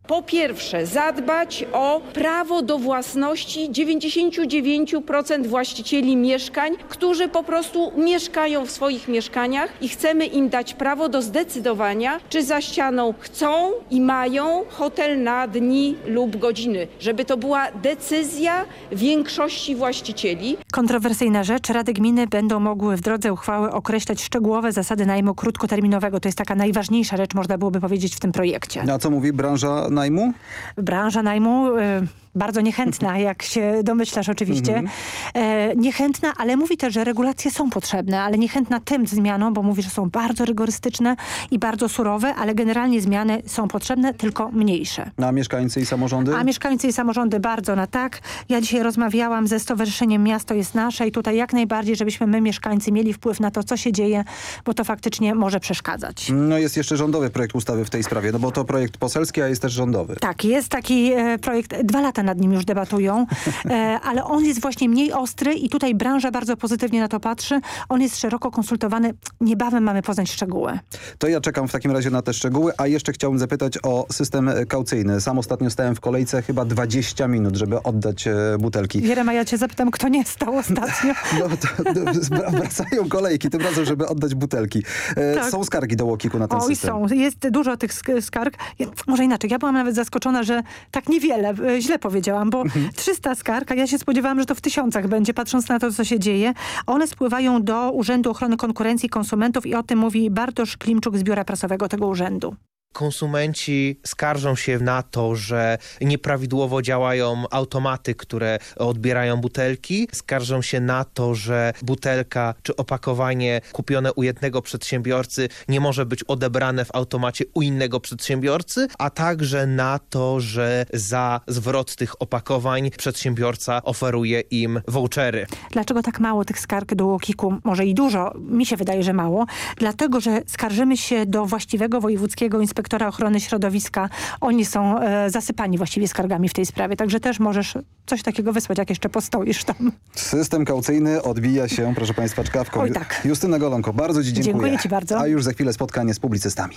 Po pierwsze zadbać o prawo do własności 99% właścicieli mieszkań, którzy po prostu mieszkają w swoich mieszkaniach i chcemy im dać prawo do zdecydowania, czy za ścianą chcą i mają hotel na dni lub godziny, żeby to była decyzja większości właścicieli. Kontrowersyjna rzecz. Rady gminy będą mogły w drodze uchwały określać szczegółowe zasady najmu krótkoterminowego. To jest taka najważniejsza rzecz, można byłoby powiedzieć w tym projekcie. A co mówi branża najmu? Branża najmu... Y bardzo niechętna, jak się domyślasz oczywiście. Mm -hmm. e, niechętna, ale mówi też, że regulacje są potrzebne, ale niechętna tym zmianom, bo mówi, że są bardzo rygorystyczne i bardzo surowe, ale generalnie zmiany są potrzebne, tylko mniejsze. A mieszkańcy i samorządy? A mieszkańcy i samorządy bardzo na tak. Ja dzisiaj rozmawiałam ze Stowarzyszeniem Miasto jest Nasze i tutaj jak najbardziej, żebyśmy my mieszkańcy mieli wpływ na to, co się dzieje, bo to faktycznie może przeszkadzać. No jest jeszcze rządowy projekt ustawy w tej sprawie, no bo to projekt poselski, a jest też rządowy. Tak, jest taki e, projekt, dwa lata nad nim już debatują, e, ale on jest właśnie mniej ostry i tutaj branża bardzo pozytywnie na to patrzy. On jest szeroko konsultowany. Niebawem mamy poznać szczegóły. To ja czekam w takim razie na te szczegóły, a jeszcze chciałbym zapytać o system kaucyjny. Sam ostatnio stałem w kolejce chyba 20 minut, żeby oddać e, butelki. Wierema, ja cię zapytam, kto nie stał ostatnio? no, to, to, wracają kolejki, tym razem, żeby oddać butelki. E, tak. Są skargi do Łokiku na ten Oj, system? są. Jest dużo tych skarg. Może inaczej, ja byłam nawet zaskoczona, że tak niewiele, źle powiedziałam, bo 300 mhm. skarg, a ja się spodziewałam, że to w tysiącach będzie, patrząc na to, co się dzieje. One spływają do Urzędu Ochrony Konkurencji i Konsumentów i o tym mówi Bartosz Klimczuk z Biura Prasowego tego urzędu. Konsumenci skarżą się na to, że nieprawidłowo działają automaty, które odbierają butelki. Skarżą się na to, że butelka czy opakowanie kupione u jednego przedsiębiorcy nie może być odebrane w automacie u innego przedsiębiorcy, a także na to, że za zwrot tych opakowań przedsiębiorca oferuje im vouchery. Dlaczego tak mało tych skarg do UOKiK-u? Może i dużo, mi się wydaje, że mało. Dlatego, że skarżymy się do właściwego wojewódzkiego inspektora inspektora ochrony środowiska. Oni są e, zasypani właściwie skargami w tej sprawie, także też możesz coś takiego wysłać, jak jeszcze postoisz tam. System kaucyjny odbija się, proszę Państwa, czkawką. Oj tak. Justyna Golonko, bardzo Ci dziękuję. Dziękuję Ci bardzo. A już za chwilę spotkanie z publicystami.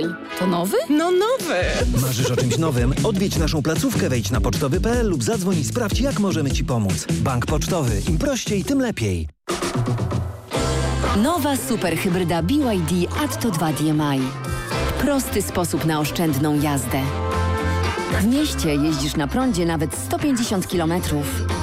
to nowy? No nowy. Marzysz o czymś nowym? Odwiedź naszą placówkę, wejdź na pocztowy.pl lub zadzwoń i sprawdź, jak możemy Ci pomóc. Bank Pocztowy. Im prościej, tym lepiej. Nowa superhybryda BYD Atto 2 DMI. Prosty sposób na oszczędną jazdę. W mieście jeździsz na prądzie nawet 150 km.